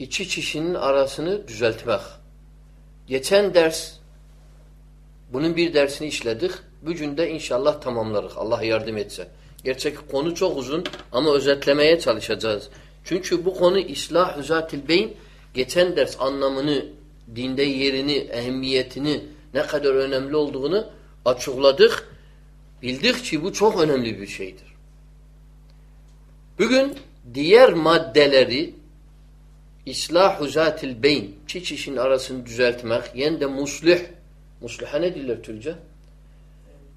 iki kişinin arasını düzeltmek. Geçen ders bunun bir dersini işledik. Bugün de inşallah tamamlarız. Allah yardım etse. Gerçek konu çok uzun ama özetlemeye çalışacağız. Çünkü bu konu islah zatil beyin geçen ders anlamını, dinde yerini, ehemmiyetini, ne kadar önemli olduğunu açıkladık. Bildik ki bu çok önemli bir şeydir. Bugün diğer maddeleri İslahu zatil beyn, iki kişinin arasını düzeltmek, yani de muslih. Musliha ne diller Türkçe?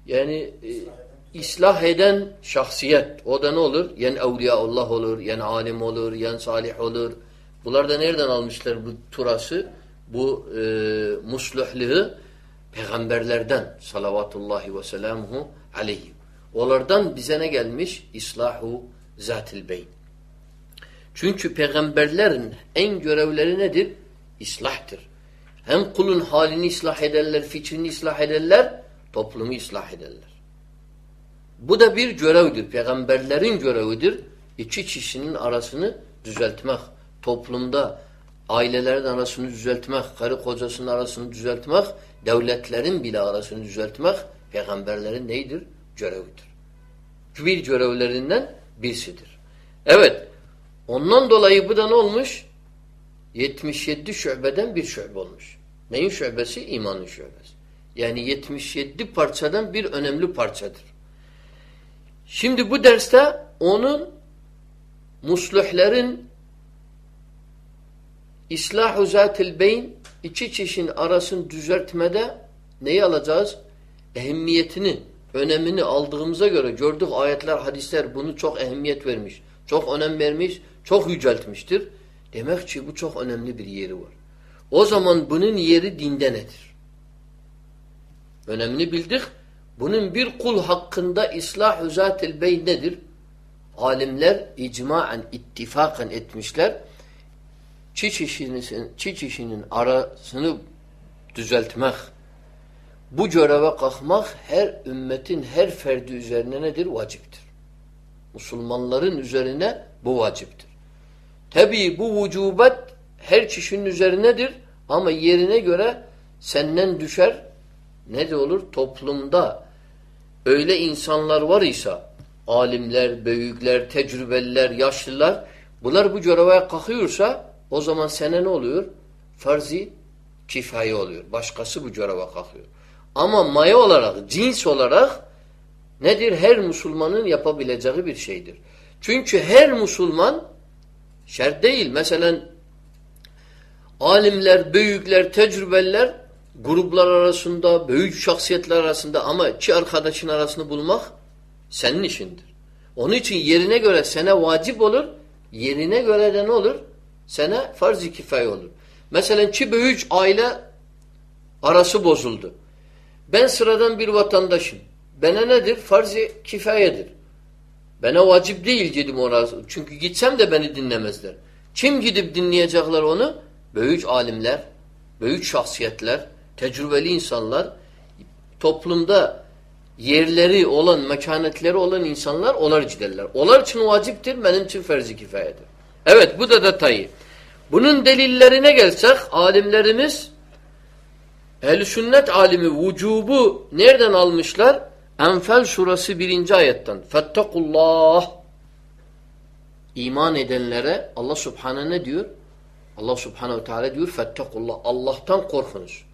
Yani e, ıslah eden şahsiyet. O da ne olur? Yani Allah olur, yani alim olur, yani salih olur. Bunlar da nereden almışlar bu turası? Bu e, musluhluğu peygamberlerden salavatullahi ve selamuhu aleyhi. Onlardan bize ne gelmiş? İslahu zatil beyn. Çünkü peygamberlerin en görevleri nedir? İslahtır. Hem kulun halini ıslah ederler, fikrini ıslah ederler, toplumu ıslah ederler. Bu da bir görevdir. Peygamberlerin görevidir. İki kişinin arasını düzeltmek. Toplumda ailelerin arasını düzeltmek, karı kocasının arasını düzeltmek, devletlerin bile arasını düzeltmek peygamberlerin neydir? Görevidir. Bir görevlerinden birisidir. Evet, Ondan dolayı bu da ne olmuş? 77 şubeden bir şube olmuş. Neyin şubesi? İmanın şubesi. Yani 77 parçadan bir önemli parçadır. Şimdi bu derste onun musluhlerin İslahu zatil beyin iki kişinin arasını düzeltmede neyi alacağız? Ehemmiyetini, önemini aldığımıza göre gördük ayetler, hadisler bunu çok ehemmiyet vermiş. Çok önem vermiş çok yüceltmiştir. Demek ki bu çok önemli bir yeri var. O zaman bunun yeri dinde nedir? Önemini bildik. Bunun bir kul hakkında islah-ı zatil beyn nedir? Alimler icmaen, ittifakan etmişler. Çi kişinin, çi kişinin arasını düzeltmek, bu göreve kalkmak her ümmetin her ferdi üzerine nedir? Vaciptir. Musulmanların üzerine bu vaciptir. Tabi bu vücubet her kişinin üzerinedir ama yerine göre senden düşer ne de olur? Toplumda öyle insanlar var ise alimler, büyükler, tecrübeliler, yaşlılar bunlar bu göreve kalkıyorsa o zaman sene ne oluyor? Farzi kifaye oluyor. Başkası bu göreve kalkıyor. Ama maya olarak, cins olarak nedir? Her Müslümanın yapabileceği bir şeydir. Çünkü her Müslüman Şart değil. Mesela alimler, büyükler, tecrübeliler gruplar arasında, büyük şahsiyetler arasında ama iki arkadaşın arasını bulmak senin işindir. Onun için yerine göre sana vacip olur, yerine göre de ne olur? Sana farz-ı kifaye olur. Mesela iki büyük aile arası bozuldu. Ben sıradan bir vatandaşım. Bana nedir? Farz-ı kifayedir. Bana vacip değil dedim ona. Çünkü gitsem de beni dinlemezler. Kim gidip dinleyecekler onu? Büyük alimler, büyük şahsiyetler, tecrübeli insanlar, toplumda yerleri olan, mekanetleri olan insanlar onlar giderler. Onlar için vaciptir, benim için ferzi kifayedir. Evet bu da detayı. Bunun delillerine gelsek alimlerimiz ehl sünnet alimi vücubu nereden almışlar? Enfel surası birinci ayetten. Fettakullah. İman edenlere Allah subhanahu ne diyor? Allah subhanehu teala diyor fettakullah. Allah'tan korkunuz.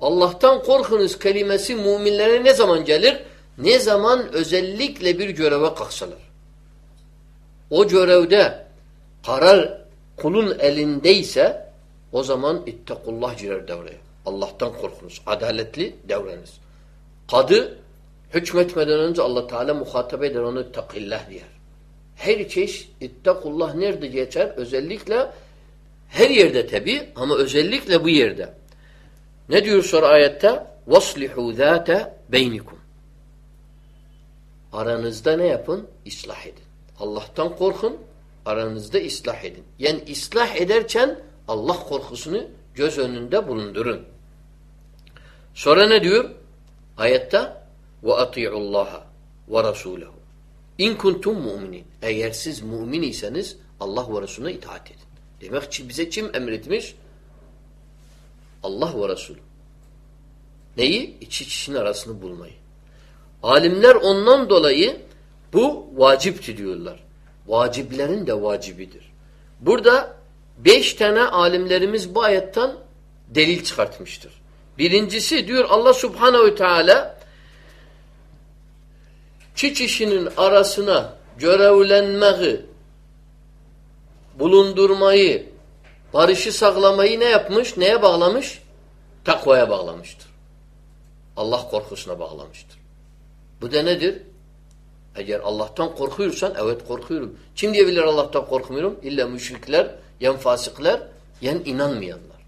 Allah'tan korkunuz kelimesi müminlere ne zaman gelir? Ne zaman özellikle bir göreve kalksalar. O görevde karar kulun elindeyse o zaman ittakullah girer devreye. Allah'tan korkunuz. Adaletli devreniz. Kadı Hükmetmeden önce Allah Teala muhatap eder onu takillah diyer. Her çeşit ittakullah nerede geçer? Özellikle her yerde tabi ama özellikle bu yerde. Ne diyor sonra ayette? وَصْلِحُوا ذَاتَ بَيْنِكُمْ Aranızda ne yapın? İslah edin. Allah'tan korkun, aranızda ıslah edin. Yani ıslah ederken Allah korkusunu göz önünde bulundurun. Sonra ne diyor? Ayette ve ati'ullaha ve rasulehu. İn kuntum mu'minin. Eğer siz mümin iseniz Allah ve Resulüne itaat edin. Demek ki bize kim emretmiş? Allah ve Resulü. Neyi? İki kişinin arasını bulmayı. Alimler ondan dolayı bu vacipti diyorlar. Vaciplerin de vacibidir. Burada beş tane alimlerimiz bu ayetten delil çıkartmıştır. Birincisi diyor Allah subhanehu teala çi kişinin arasına görevlenmeyi, bulundurmayı, barışı saklamayı ne yapmış? Neye bağlamış? Takvaya bağlamıştır. Allah korkusuna bağlamıştır. Bu da nedir? Eğer Allah'tan korkuyorsan evet korkuyorum. Kim diyebilir Allah'tan korkmuyorum? İlla müşrikler, yen fasıklar, yen inanmayanlar.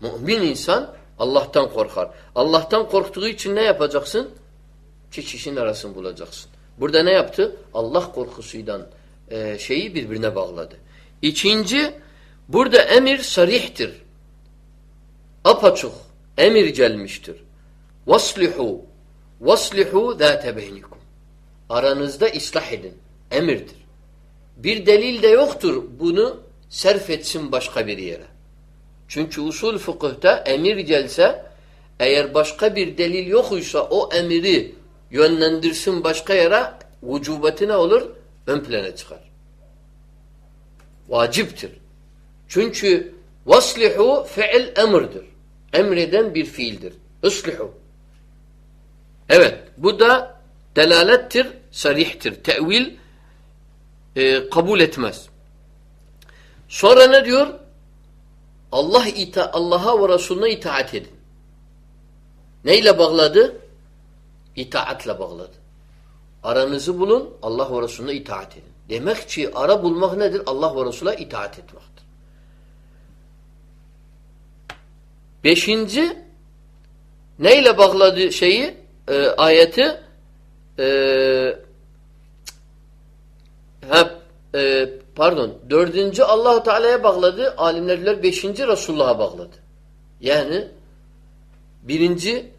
Mümin insan Allah'tan korkar. Allah'tan korktuğu için ne yapacaksın? İki kişinin arasını bulacaksın. Burada ne yaptı? Allah korkusuyla e, şeyi birbirine bağladı. İkinci, burada emir sarihtir. Apaçuk emir gelmiştir. Vaslihu vaslihu zâte beynikum. Aranızda ıslah edin. Emirdir. Bir delil de yoktur bunu serf etsin başka bir yere. Çünkü usul fıkıhta emir gelse eğer başka bir delil yokuysa o emiri yönlendirsin başka yere vücubeti ne olur? Ön plana çıkar. Vaciptir. Çünkü vaslihu fiil emirdir. Emreden bir fiildir. Islihu. Evet. Bu da delalettir, sarihtir. Tevil e, kabul etmez. Sonra ne diyor? Allah ita Allah'a ve Resulüne itaat edin. Neyle bağladı? İtaatle bağladı. Aranızı bulun, Allah ve Resulüne itaat edin. Demek ki ara bulmak nedir? Allah ve Resulüne itaat etmektir. Beşinci, neyle bağladı şeyi, e, ayeti? E, hep, e, pardon, dördüncü allah Teala'ya bağladı, alimler beşinci Resulullah'a bağladı. Yani birinci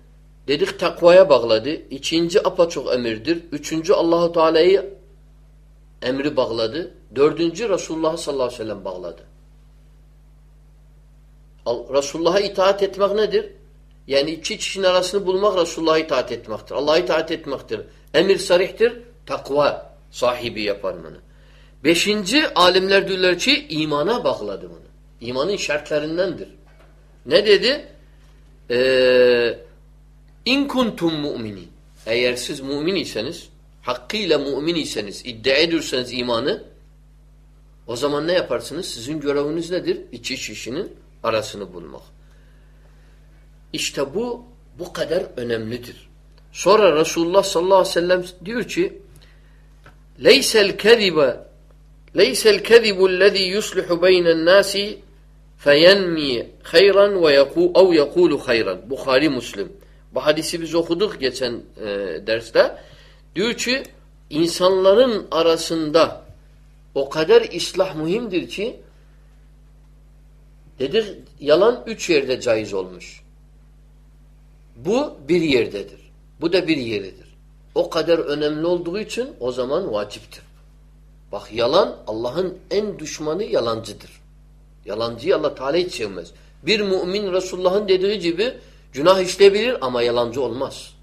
dedik takvaya bağladı, ikinci apaçok emirdir, üçüncü Allahu Teala'yı emri bağladı, dördüncü Resulullah sallallahu aleyhi ve sellem bağladı. Resulullah'a itaat etmek nedir? Yani iki kişinin arasını bulmak Resulullah'a itaat etmektir. Allah'a itaat etmektir. Emir sarihtir, takva sahibi yapar bunu. Beşinci alimler diyorlar ki imana bağladı bunu. İmanın şartlarındandır. Ne dedi? Ee, in kuntum mu'minin. Eğer siz mümin iseniz, hakkıyla mümin iseniz, iddia ediyorsanız imanı, o zaman ne yaparsınız? Sizin göreviniz nedir? İki kişinin arasını bulmak. İşte bu bu kadar önemlidir. Sonra Resulullah sallallahu aleyhi ve sellem diyor ki leysel kezibe leysel kezibu lezî yuslihu beynen nâsi feyenmi hayran ve yaku ev yekulu hayran. Bukhari Müslim. Bu hadisi biz okuduk geçen e, derste. Diyor ki insanların arasında o kadar islah muhimdir ki dedik yalan üç yerde caiz olmuş. Bu bir yerdedir. Bu da bir yeridir. O kadar önemli olduğu için o zaman vaciptir. Bak yalan Allah'ın en düşmanı yalancıdır. Yalancıyı Allah Teala hiç sevmez. Bir mümin Resulullah'ın dediği gibi günah işleyebilir ama yalancı olmaz.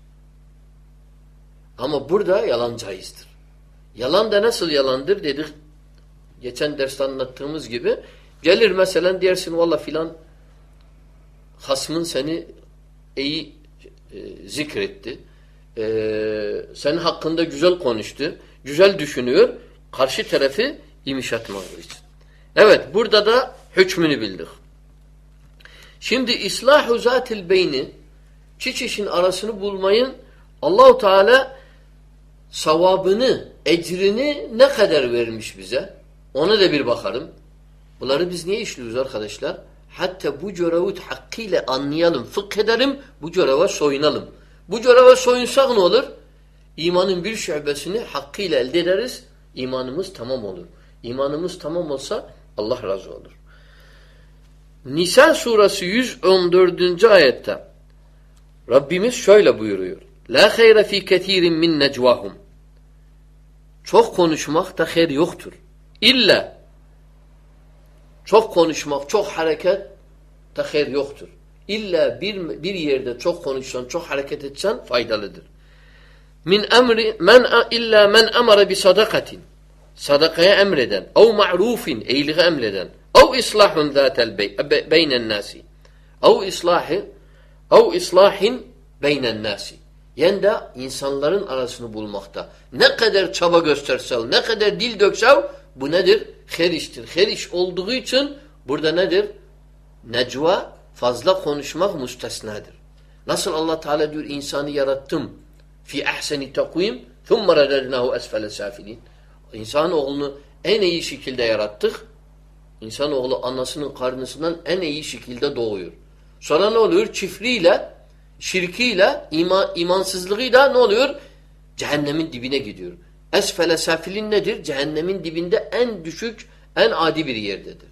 Ama burada yalan caizdir. Yalan da nasıl yalandır dedik. Geçen derste anlattığımız gibi gelir mesela dersin valla filan hasmın seni iyi e, zikretti. E, senin hakkında güzel konuştu. Güzel düşünüyor. Karşı tarafı imiş atmak için. Evet burada da hükmünü bildik. Şimdi islahu zatil beyni çiçişin arasını bulmayın Allahu Teala savabını, ecrini ne kadar vermiş bize? Ona da bir bakalım. Bunları biz niye işliyoruz arkadaşlar? Hatta bu görevi hakkıyla anlayalım, fıkh edelim, bu göreve soyunalım. Bu göreve soyunsak ne olur? İmanın bir şubesini hakkıyla elde ederiz, imanımız tamam olur. İmanımız tamam olsa Allah razı olur. Nisa suresi 114. ayette Rabbimiz şöyle buyuruyor. La hayra fi ketirin min necvahum. Çok konuşmakta hayır yoktur. İlla Çok konuşmak, çok hareket tehir yoktur. İlla bir, bir yerde çok konuşsan, çok hareket etsen faydalıdır. Min emri men illa men emara bi sadakatin. Sadakaya emreden, ev ma'rufin, iyiliği emreden, ev islahun zatel beynen nasi. Ev islahı, ev islahin beynen nasi. Yani de insanların arasını bulmakta. Ne kadar çaba göstersel, ne kadar dil döksev bu nedir? Her iştir. Olduğu için burada nedir? Necva fazla konuşmak müstesnadır. Nasıl Allah Teala diyor insanı yarattım fi ahseni takvim thumma radadnahu esfele safilin. İnsan oğlunu en iyi şekilde yarattık. İnsan oğlu anasının karnısından en iyi şekilde doğuyor. Sonra ne oluyor? Çiftliğiyle, şirkiyle, iman, imansızlığıyla ne oluyor? Cehennemin dibine gidiyor. Esfele safilin nedir? Cehennemin dibinde en düşük, en adi bir yerdedir.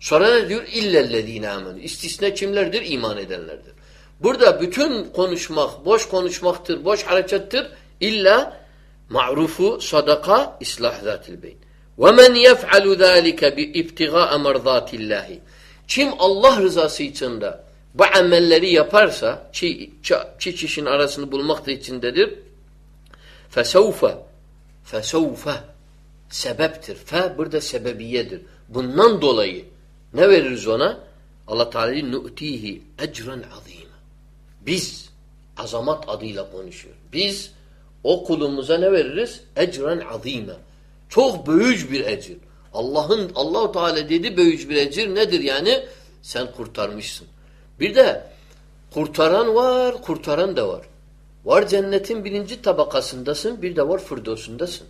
Sonra ne diyor? İllellezine amenu. İstisna kimlerdir? İman edenlerdir. Burada bütün konuşmak, boş konuşmaktır, boş harekettir. İlla ma'rufu, sadaka, islah zatil beyn. وَمَنْ يَفْعَلُ ذَٰلِكَ بِاِبْتِغَاءَ مَرْضَاتِ اللّٰهِ Kim Allah rızası içinde bu amelleri yaparsa, çi, çi kişinin arasını bulmak da içindedir. فَسَوْفَ فَسَوْفَ Sebeptir. Fe burada sebebiyedir. Bundan dolayı ne veririz ona? Allah Teala nu'tihi ecran azim. Biz azamat adıyla konuşuyor. Biz o kulumuza ne veririz? Ecran azime. Çok büyük bir ecir. Allah'ın Allahu Teala dedi büyük bir ecir nedir yani? Sen kurtarmışsın. Bir de kurtaran var, kurtaran da var. Var cennetin birinci tabakasındasın, bir de var firdosundasın.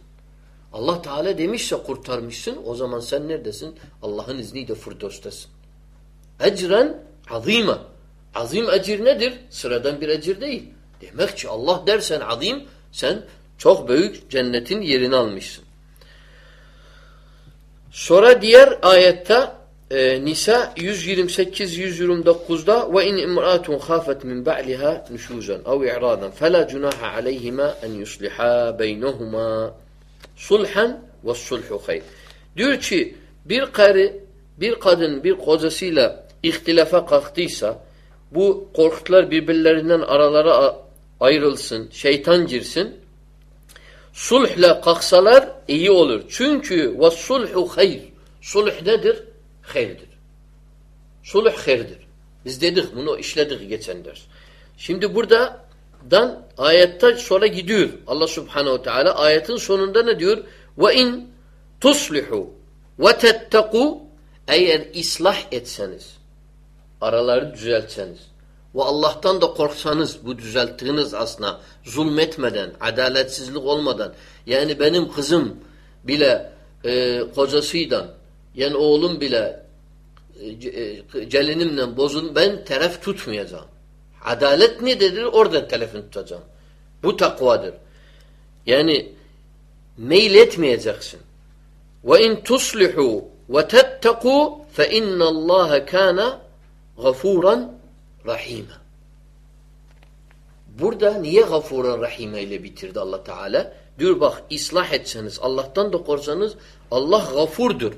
Allah Teala demişse kurtarmışsın, o zaman sen neredesin? Allah'ın izniyle firdostasın. Ecren azime. Azim ecir nedir? Sıradan bir ecir değil. Demek ki Allah dersen azim, sen çok büyük cennetin yerini almışsın. Sonra diğer ayette e, Nisa 128-129'da ve in imra'atun khafet min ba'liha nüşuzan ev i'radan fela cunaha aleyhima en yusliha beynehuma sulhan ve sulhu hayr. Diyor ki bir karı bir kadın bir kocasıyla ihtilafa kalktıysa bu korkular birbirlerinden aralara ayrılsın, şeytan girsin. Sulhla kalksalar iyi olur. Çünkü ve sulhu hayr. Sulh nedir? Hayırdır. Sulh hayırdır. Biz dedik bunu işledik geçen ders. Şimdi burada dan ayette sonra gidiyor. Allah Subhanahu Teala ayetin sonunda ne diyor? Ve in tuslihu ve tetteku eğer islah etseniz araları düzeltseniz ve Allah'tan da korksanız bu düzelttiğiniz aslında zulmetmeden, adaletsizlik olmadan yani benim kızım bile e, kocasıyla yani oğlum bile e, e, gelinimle bozun ben taraf tutmayacağım. Adalet ne nedir? Orada telefon tutacağım. Bu takvadır. Yani meyil etmeyeceksin. Ve in tuslihu ve tetteku fe innallaha kana gafuran rahime. Burada niye gafuran rahime ile bitirdi Allah Teala? Diyor bak ıslah etseniz, Allah'tan da korsanız Allah gafurdur.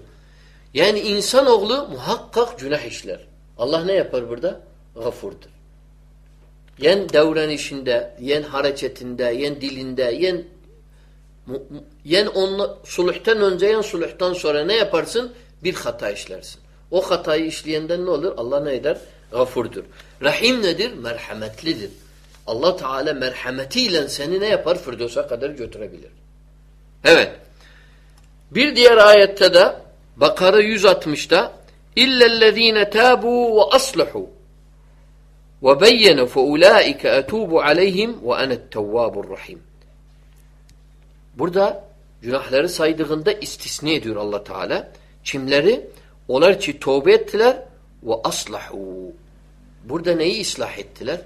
Yani insanoğlu muhakkak günah işler. Allah ne yapar burada? Gafurdur. Yen davranışında, yen hareketinde, yen dilinde, yen yen onla, sulhten önce, yen sulhtan sonra ne yaparsın? Bir hata işlersin. O hatayı işleyenden ne olur? Allah ne eder? Gafurdur. Rahim nedir? Merhametlidir. Allah Teala merhametiyle seni ne yapar? Firdos'a kadar götürebilir. Evet. Bir diğer ayette de Bakara 160'da İllellezine tabu ve asluhu ve beyyenu fe ulaike etubu aleyhim ve enet tevvabur rahim. Burada günahları saydığında istisne ediyor Allah Teala. Kimleri? Onlar ki tövbe ettiler ve aslahu. Burada neyi ıslah ettiler?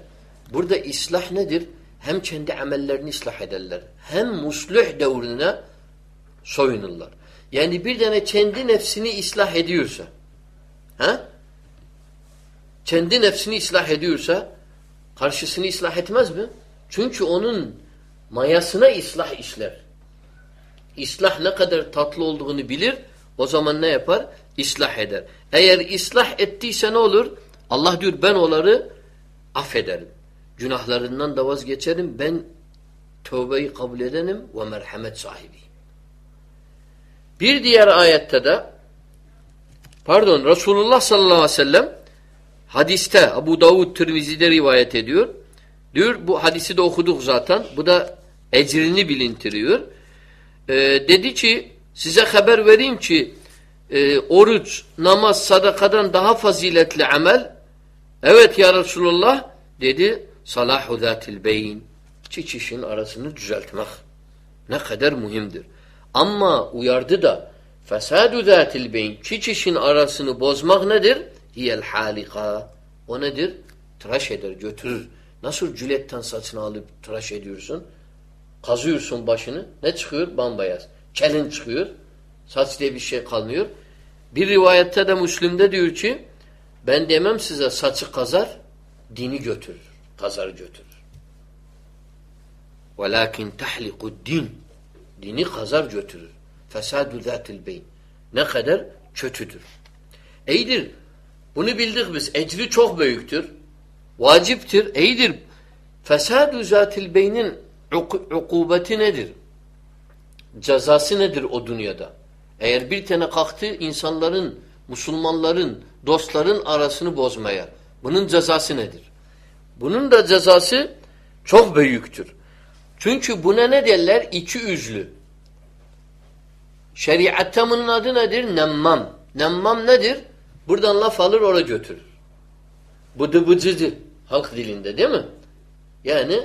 Burada ıslah nedir? Hem kendi amellerini ıslah ederler. Hem musluh devrine soyunurlar. Yani bir tane kendi nefsini ıslah ediyorsa ha? Kendi nefsini ıslah ediyorsa karşısını ıslah etmez mi? Çünkü onun mayasına ıslah işler. İslah ne kadar tatlı olduğunu bilir. O zaman ne yapar? Islah eder. Eğer ıslah ettiyse ne olur? Allah diyor ben onları affederim. Günahlarından da vazgeçerim. Ben tövbeyi kabul edenim ve merhamet sahibi. Bir diğer ayette de pardon Resulullah sallallahu aleyhi ve sellem hadiste Abu Davud Tirmizi'de rivayet ediyor. Diyor bu hadisi de okuduk zaten. Bu da ecrini bilintiriyor. Ee, dedi ki size haber vereyim ki e, oruç, namaz, sadakadan daha faziletli amel. Evet ya Resulullah dedi salahu zatil beyin. Çiç işin arasını düzeltmek. Ne kadar mühimdir. Ama uyardı da fesadu zatil beyin. Çiç işin arasını bozmak nedir? Hiyel halika. O nedir? Tıraş eder, götürür. Nasıl cületten saçını alıp tıraş ediyorsun? Kazıyorsun başını. Ne çıkıyor? Bambayaz. Kelin çıkıyor. Saç diye bir şey kalmıyor. Bir rivayette de Müslim'de diyor ki ben demem size saçı kazar, dini götürür. Kazar götürür. Velakin tahliku din. Dini kazar götürür. Fesadu zatil beyin. Ne kadar kötüdür. İyidir. Bunu bildik biz. Ecri çok büyüktür. Vaciptir. İyidir. Fesadu zatil beynin ukubeti nedir? Cezası nedir o dünyada? Eğer bir tane kalktı insanların, Müslümanların, dostların arasını bozmaya. Bunun cezası nedir? Bunun da cezası çok büyüktür. Çünkü buna ne derler? İki üzlü. Şeriatta bunun adı nedir? Nemmam. Nemmam nedir? Buradan laf alır oraya götürür. Bıdı bıcıcı halk dilinde değil mi? Yani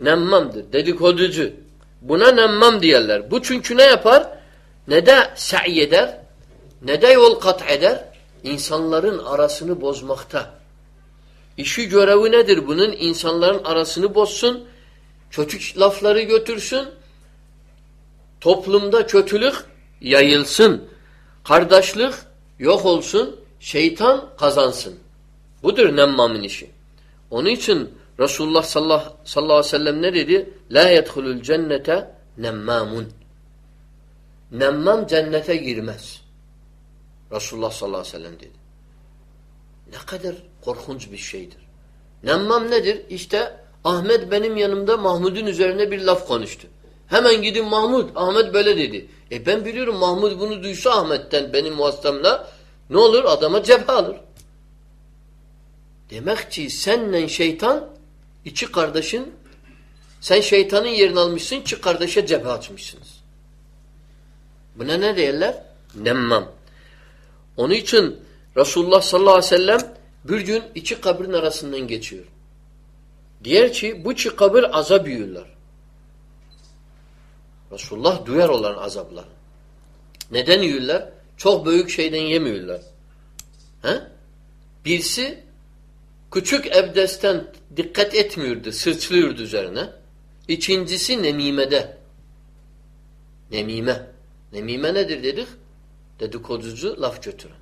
nemmamdır. Dedikoducu. Buna nemmam diyorlar. Bu çünkü ne yapar? Ne de sa'i eder, ne de yol kat eder. İnsanların arasını bozmakta. İşi görevi nedir bunun? İnsanların arasını bozsun, kötü lafları götürsün, toplumda kötülük yayılsın, kardeşlik yok olsun, şeytan kazansın. Budur nemmamın işi. Onun için Resulullah sallallahu, sallallahu aleyhi ve sellem ne dedi? La yedhulul cennete nemmamun. Nemmam cennete girmez. Resulullah sallallahu aleyhi ve sellem dedi. Ne kadar korkunç bir şeydir. Nemmam nedir? İşte Ahmet benim yanımda Mahmud'un üzerine bir laf konuştu. Hemen gidin Mahmud, Ahmet böyle dedi. E ben biliyorum Mahmud bunu duysa Ahmet'ten benim vasıtamla ne olur? Adama cephe alır. Demek ki senle şeytan iki kardeşin sen şeytanın yerini almışsın, iki kardeşe cephe açmışsınız. Buna ne derler? Nemmam. Onun için Resulullah sallallahu aleyhi ve sellem bir gün iki kabrin arasından geçiyor. Diğer ki bu iki kabir azap yiyorlar. Resulullah duyar olan azaplar. Neden yiyorlar? Çok büyük şeyden yemiyorlar. He? Birisi küçük ebdesten dikkat etmiyordu, sırçlıyordu üzerine. İkincisi nemimede. Nemime. Nemime nedir dedik? Dedikoducu laf götüren.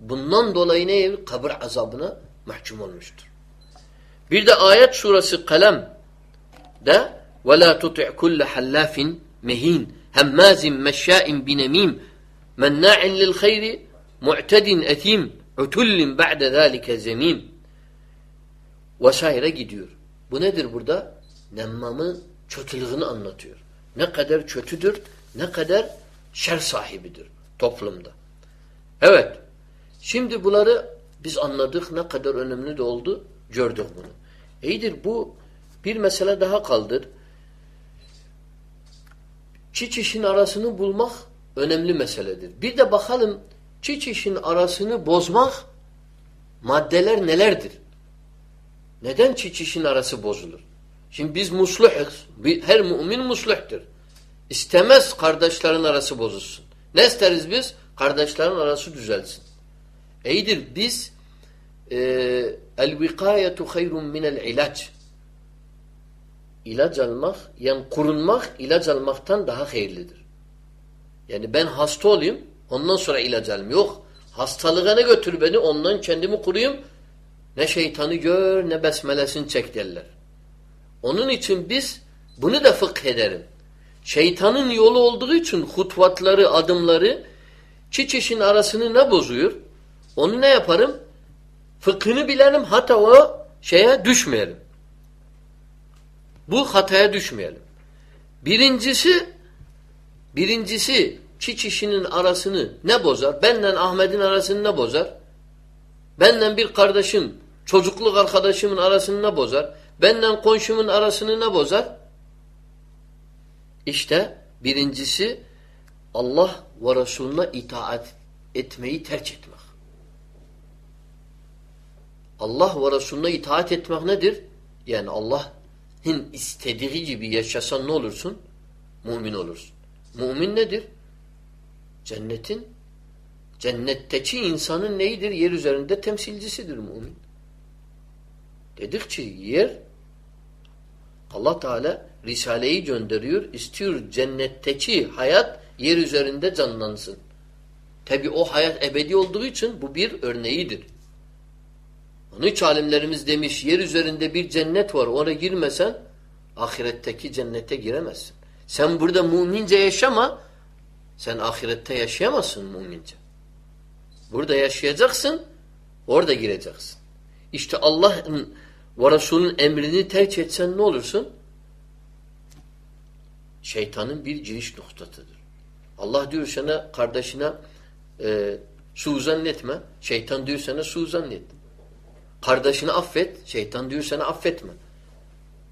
Bundan dolayı ne? Kabir azabına mahkum olmuştur. Bir de ayet surası Kalem de وَلَا تُطِعْ كُلَّ حَلَّافٍ مَه۪ينٍ هَمَّازٍ مَشَّاءٍ بِنَم۪يمٍ مَنَّاعٍ لِلْخَيْرِ مُعْتَدٍ اَث۪يمٍ عُتُلٍ بَعْدَ ذَٰلِكَ زَم۪يمٍ Vesaire gidiyor. Bu nedir burada? Nemmamın kötülüğünü anlatıyor. Ne kadar kötüdür, ne kadar şer sahibidir toplumda. Evet. Şimdi bunları biz anladık ne kadar önemli de oldu gördük bunu. İyidir bu bir mesele daha kaldır. Çiç işin arasını bulmak önemli meseledir. Bir de bakalım çiç işin arasını bozmak maddeler nelerdir? Neden çiç işin arası bozulur? Şimdi biz musluhuz. Her mümin musluhtur. İstemez kardeşlerin arası bozulsun. Ne isteriz biz? Kardeşlerin arası düzelsin. İyidir biz e, el vikayetu hayrun minel ilaç ilaç almak yani kurunmak ilaç almaktan daha hayırlıdır. Yani ben hasta olayım ondan sonra ilaç alayım. Yok. Hastalığa ne götür beni ondan kendimi kuruyum ne şeytanı gör ne besmelesini çek derler. Onun için biz bunu da fıkh ederim. Şeytanın yolu olduğu için hutvatları, adımları Çiç işin arasını ne bozuyor? Onu ne yaparım? Fıkhını bilelim hatta o şeye düşmeyelim. Bu hataya düşmeyelim. Birincisi birincisi çiç işinin arasını ne bozar? Benden Ahmet'in arasını ne bozar? Benden bir kardeşim, çocukluk arkadaşımın arasını ne bozar? Benden komşumun arasını ne bozar? İşte birincisi Allah ve Resulüne itaat etmeyi terk etmek. Allah ve Resulüne itaat etmek nedir? Yani Allah'ın istediği gibi yaşasan ne olursun? Mümin olursun. Mümin nedir? Cennetin cennetteki insanın neyidir? Yer üzerinde temsilcisidir mümin. Dedikçe yer Allah Teala Risale'yi gönderiyor. istiyor cennetteki hayat yer üzerinde canlansın. Tabi o hayat ebedi olduğu için bu bir örneğidir. Onun için alimlerimiz demiş yer üzerinde bir cennet var. Ona girmesen ahiretteki cennete giremezsin. Sen burada mümince yaşama sen ahirette yaşayamazsın mümince. Burada yaşayacaksın orada gireceksin. İşte Allah'ın ve Resul'ün emrini terk etsen ne olursun? Şeytanın bir giriş noktatıdır. Allah diyor sana kardeşine e, su zannetme. Şeytan diyor sana su zannet. Kardeşini affet. Şeytan diyor sana affetme.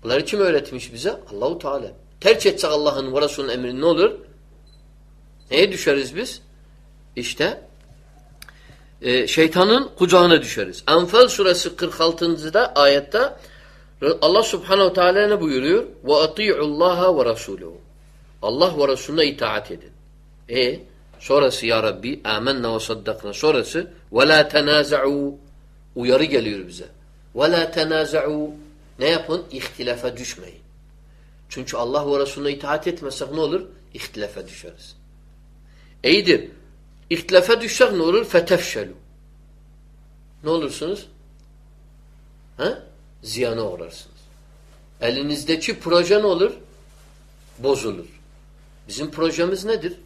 Bunları kim öğretmiş bize? Allahu Teala. Terk etsek Allah'ın ve Resul'ün emrini ne olur? Neye düşeriz biz? İşte e, şeytanın kucağına düşeriz. Enfal suresi 46. da ayette Allah subhanehu teala ne buyuruyor? وَاَطِيعُ اللّٰهَ وَرَسُولُهُ Allah ve Resulüne itaat edin. E sonrası ya Rabbi amenna ve saddakna sonrası وَلَا تَنَازَعُوا uyarı geliyor bize. وَلَا تَنَازَعُوا ne yapın? İhtilafa düşmeyin. Çünkü Allah ve Resulüne itaat etmezsek ne olur? İhtilafa düşeriz. İyidir. İhtilafa düşsek ne olur? Fetefşelu. Ne olursunuz? Ha? Ziyana uğrarsınız. Elinizdeki proje ne olur? Bozulur. Bizim projemiz nedir?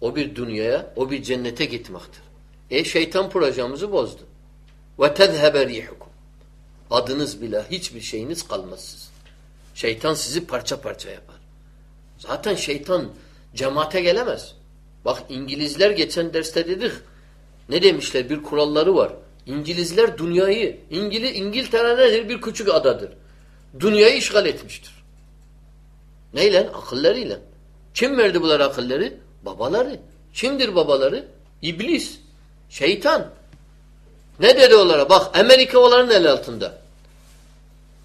O bir dünyaya, o bir cennete gitmektir. E şeytan projemizi bozdu. Ve tezhebe rihukum. Adınız bile hiçbir şeyiniz kalmazsız. Şeytan sizi parça parça yapar. Zaten şeytan cemaate gelemez. Bak İngilizler geçen derste dedik. Ne demişler? Bir kuralları var. İngilizler dünyayı, İngiliz, İngiltere nedir? Bir küçük adadır. Dünyayı işgal etmiştir. Neyle? Akıllarıyla. Kim verdi bunlara akılları? Babaları. Kimdir babaları? İblis. Şeytan. Ne dedi onlara? Bak Amerika onların el altında.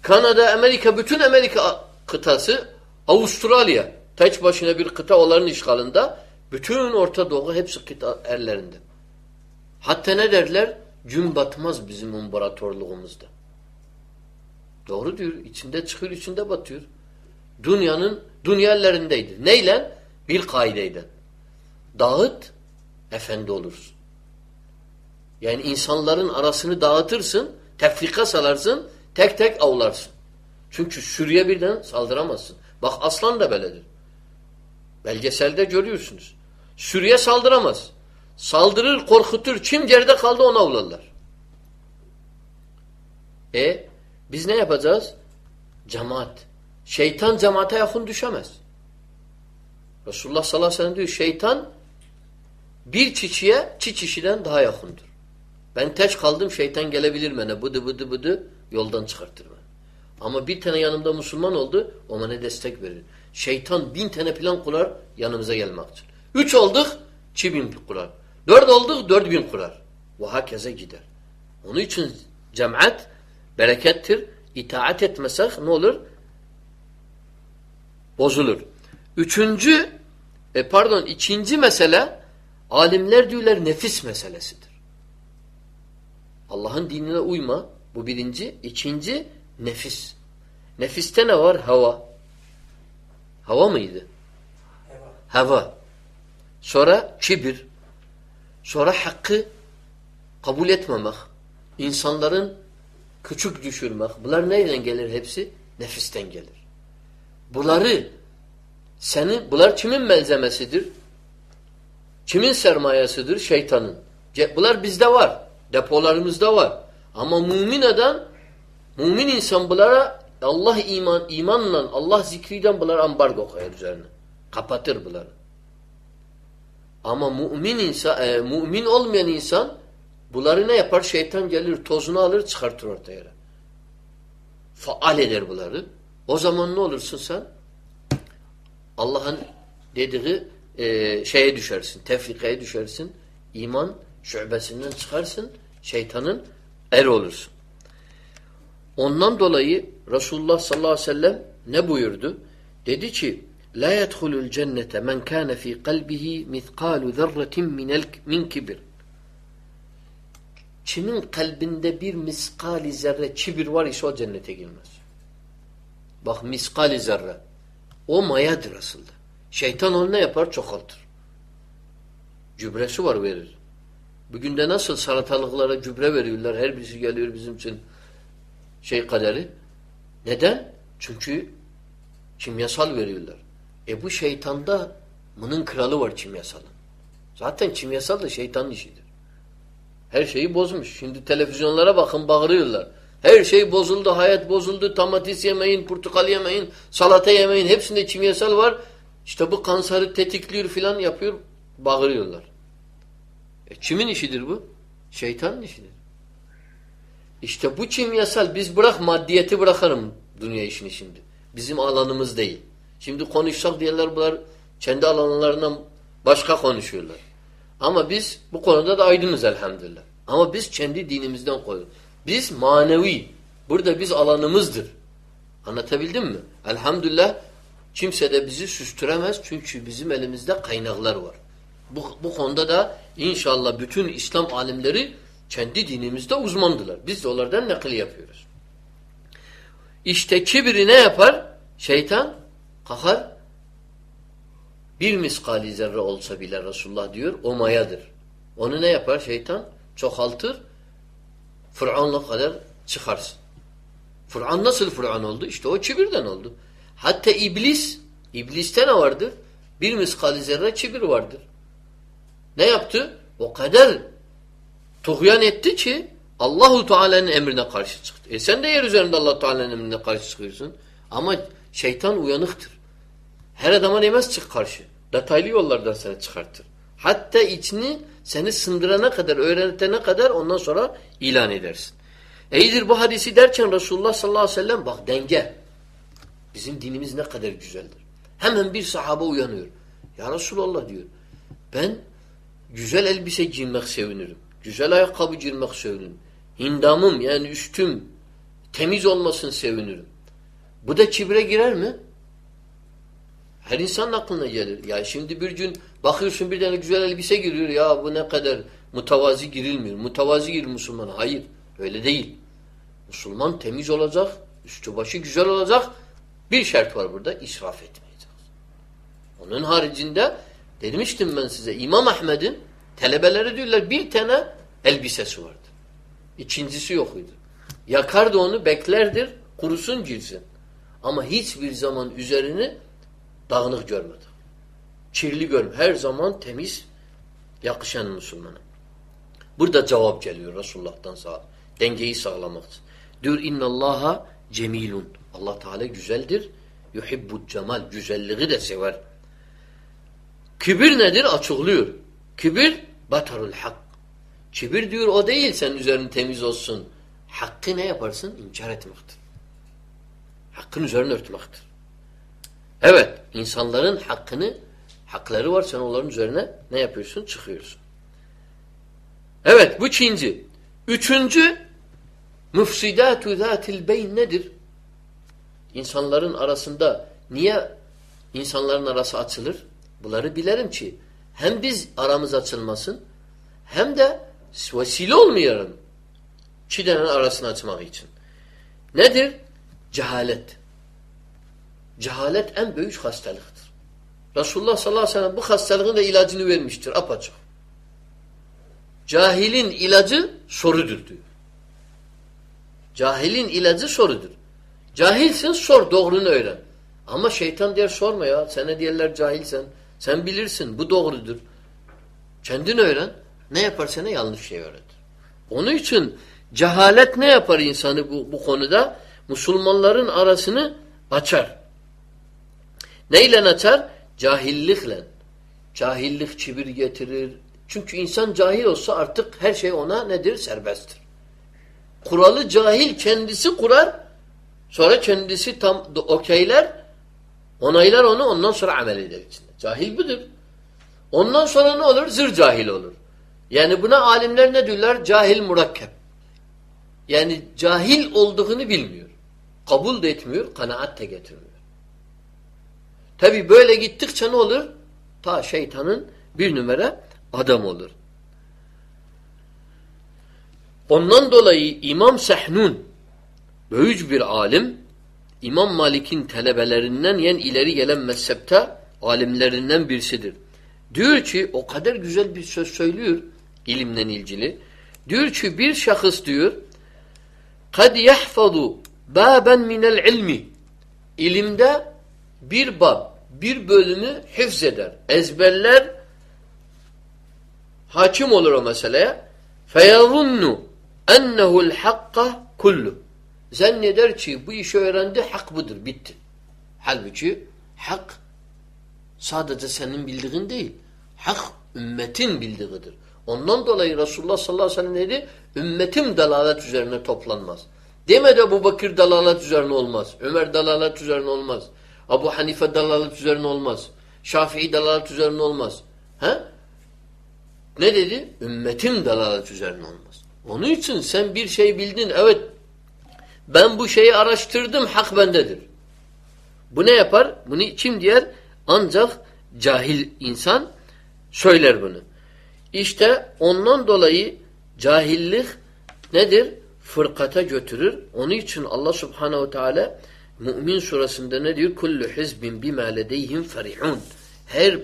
Kanada, Amerika, bütün Amerika kıtası, Avustralya, tek başına bir kıta onların işgalinde, bütün Orta Doğu hepsi kıta ellerinde. Hatta ne derler? Gün batmaz bizim imparatorluğumuzda. Doğru diyor. İçinde çıkıyor, içinde batıyor. Dünyanın dünyallerindeydi. Neyle? Bir kaideyle. Dağıt, efendi olursun. Yani insanların arasını dağıtırsın, tefrika salarsın, tek tek avlarsın. Çünkü sürüye birden saldıramazsın. Bak aslan da böyledir. Belgeselde görüyorsunuz. Sürüye saldıramaz. Saldırır, korkutur. Kim geride kaldı onu avlarlar. E biz ne yapacağız? Cemaat. Şeytan cemaate yakın düşemez. Resulullah sallallahu aleyhi ve sellem diyor şeytan bir çiçiye çiçişiden daha yakındır. Ben teç kaldım şeytan gelebilir bana bıdı bıdı bıdı yoldan çıkartır beni. Ama bir tane yanımda Müslüman oldu o bana destek verir. Şeytan bin tane plan kurar yanımıza gelmek için. Üç olduk çi bin kurar. Dört olduk dört bin kurar. Ve hakeze gider. Onun için cemaat berekettir. İtaat etmesek ne olur? Bozulur. Üçüncü e pardon ikinci mesele alimler diyorlar nefis meselesidir. Allah'ın dinine uyma. Bu birinci. İkinci nefis. Nefiste ne var? Hava. Hava mıydı? Hava. Hava. Sonra kibir. Sonra hakkı kabul etmemek. İnsanların küçük düşürmek. Bunlar neyden gelir hepsi? Nefisten gelir. Bunları seni, bunlar kimin malzemesidir? Kimin sermayesidir? Şeytanın. Bunlar bizde var. Depolarımızda var. Ama mümin adam, mümin insan bunlara Allah iman imanla, Allah zikriyle bunlar ambargo koyar üzerine. Kapatır bunları. Ama mümin insan, e, mümin olmayan insan bunları ne yapar? Şeytan gelir, tozunu alır, çıkartır ortaya. Faal eder bunları. O zaman ne olursun sen? Allah'ın dediği e, şeye düşersin, tefrikaya düşersin. İman şubesinden çıkarsın, şeytanın er olursun. Ondan dolayı Resulullah sallallahu aleyhi ve sellem ne buyurdu? Dedi ki La yedhulul cennete men kana fi kalbihi mithqalu zerretin min min kibir. Kimin kalbinde bir miskali zerre kibir var ise o cennete girmez. Bak miskali zerre. O mayadır aslında. Şeytan onu ne yapar? Çoğaltır. Cübresi var verir. Bugün de nasıl salatalıklara gübre veriyorlar. Her birisi geliyor bizim için şey kaderi. Neden? Çünkü kimyasal veriyorlar. E bu şeytanda bunun kralı var kimyasalın. Zaten kimyasal da şeytanın işidir. Her şeyi bozmuş. Şimdi televizyonlara bakın bağırıyorlar. Her şey bozuldu, hayat bozuldu. Domates yemeyin, portakal yemeyin, salata yemeyin. Hepsinde kimyasal var. İşte bu kanseri tetikliyor filan yapıyor. Bağırıyorlar. E kimin işidir bu? Şeytanın işidir. İşte bu kimyasal biz bırak maddiyeti bırakarım dünya işini şimdi. Bizim alanımız değil. Şimdi konuşsak diyorlar bunlar kendi alanlarından başka konuşuyorlar. Ama biz bu konuda da aydınız elhamdülillah. Ama biz kendi dinimizden koyuyoruz. Biz manevi. Burada biz alanımızdır. Anlatabildim mi? Elhamdülillah kimse de bizi süstüremez. Çünkü bizim elimizde kaynaklar var. Bu, bu konuda da inşallah bütün İslam alimleri kendi dinimizde uzmandılar. Biz de onlardan nakil yapıyoruz. İşte kibri ne yapar? Şeytan kalkar bir miskali zerre olsa bile Resulullah diyor o mayadır. Onu ne yapar şeytan? Çoğaltır Fır'anla kadar çıkarsın. Fır'an nasıl Fır'an oldu? İşte o kibirden oldu. Hatta iblis, ibliste ne vardır? Bir miskali zerre kibir vardır. Ne yaptı? O kadar tuğyan etti ki Allahu Teala'nın emrine karşı çıktı. E sen de yer üzerinde Allah Teala'nın emrine karşı çıkıyorsun. Ama şeytan uyanıktır. Her adama demez çık karşı. Detaylı yollardan seni çıkartır. Hatta içini seni sındırana kadar, öğretene kadar ondan sonra ilan edersin. İyidir bu hadisi derken Resulullah sallallahu aleyhi ve sellem bak denge. Bizim dinimiz ne kadar güzeldir. Hemen bir sahaba uyanıyor. Ya Resulallah diyor. Ben güzel elbise giymek sevinirim. Güzel ayakkabı giymek sevinirim. Hindamım yani üstüm temiz olmasın sevinirim. Bu da kibre girer mi? Her insanın aklına gelir. Ya şimdi bir gün bakıyorsun bir tane güzel elbise giriyor. Ya bu ne kadar mutavazi girilmiyor. Mutavazi girir Müslüman. Hayır. Öyle değil. Müslüman temiz olacak. Üstü başı güzel olacak. Bir şart var burada. israf etmeyeceğiz. Onun haricinde demiştim ben size İmam Ahmed'in telebeleri diyorlar bir tane elbisesi vardı. İkincisi yokuydu. Yakardı onu beklerdir kurusun girsin. Ama hiçbir zaman üzerini dağınık görmedi. Kirli görmedi. Her zaman temiz yakışan Müslümana. Burada cevap geliyor Resulullah'tan sağ. Dengeyi sağlamak için. Diyor innallaha cemilun. Allah Teala güzeldir. Yuhibbut cemal. Güzelliği de sever. Kibir nedir? Açıklıyor. Kibir batarul hak. Kibir diyor o değil sen üzerin temiz olsun. Hakkı ne yaparsın? İnkar etmektir. Hakkın üzerine örtmektir. Evet, insanların hakkını, hakları var sen onların üzerine ne yapıyorsun? Çıkıyorsun. Evet, bu ikinci. Üçüncü, müfsidâtu zâtil beyn nedir? İnsanların arasında niye insanların arası açılır? Bunları bilerim ki hem biz aramız açılmasın hem de vesile olmayalım. Çidenin arasını açmak için. Nedir? Cehalet. Cehalet en büyük hastalıktır. Resulullah sallallahu aleyhi ve sellem bu hastalığın da ilacını vermiştir apaçık. Cahilin ilacı sorudur diyor. Cahilin ilacı sorudur. Cahilsin sor doğrunu öğren. Ama şeytan diyor sorma ya. Sana diyorlar cahilsen. Sen bilirsin bu doğrudur. Kendin öğren. Ne yaparsa yanlış şey öğret. Onun için cehalet ne yapar insanı bu, bu konuda? Müslümanların arasını açar. Neyle açar? Cahillikle. Cahillik çibir getirir. Çünkü insan cahil olsa artık her şey ona nedir? Serbesttir. Kuralı cahil kendisi kurar. Sonra kendisi tam okeyler. Onaylar onu ondan sonra amel eder içinde. Cahil budur. Ondan sonra ne olur? Zır cahil olur. Yani buna alimler ne diyorlar? Cahil murakkep. Yani cahil olduğunu bilmiyor. Kabul de etmiyor, kanaat de getirmiyor. Tabi böyle gittikçe ne olur? Ta şeytanın bir numara adam olur. Ondan dolayı İmam Sehnun büyük bir alim İmam Malik'in talebelerinden yen ileri gelen mezhepte alimlerinden birisidir. Diyor ki o kadar güzel bir söz söylüyor ilimle ilgili. Diyor ki bir şahıs diyor kad yahfazu baben minel ilmi ilimde bir bab, bir bölümü hifz eder, ezberler hakim olur o meseleye feyazunnu ennehu'l hakka kullu zanneder ki bu işi öğrendi hak budur bitti. Halbuki hak sadece senin bildiğin değil. Hak ümmetin bildiğidir. Ondan dolayı Resulullah sallallahu aleyhi ve sellem dedi ümmetim dalalet üzerine toplanmaz. Demedi Ebu Bakır dalalet üzerine olmaz. Ömer dalalet üzerine olmaz. Abu Hanife dalalet üzerine olmaz. Şafii dalalet üzerine olmaz. He? Ne dedi? Ümmetim dalalet üzerine olmaz. Onun için sen bir şey bildin. Evet ben bu şeyi araştırdım. Hak bendedir. Bu ne yapar? Bunu kim diyer? Ancak cahil insan söyler bunu. İşte ondan dolayı cahillik nedir? Fırkata götürür. Onun için Allah subhanehu teala Mü'min surasında ne diyor? Kullu hizbin bima ledeyhim ferihun. Her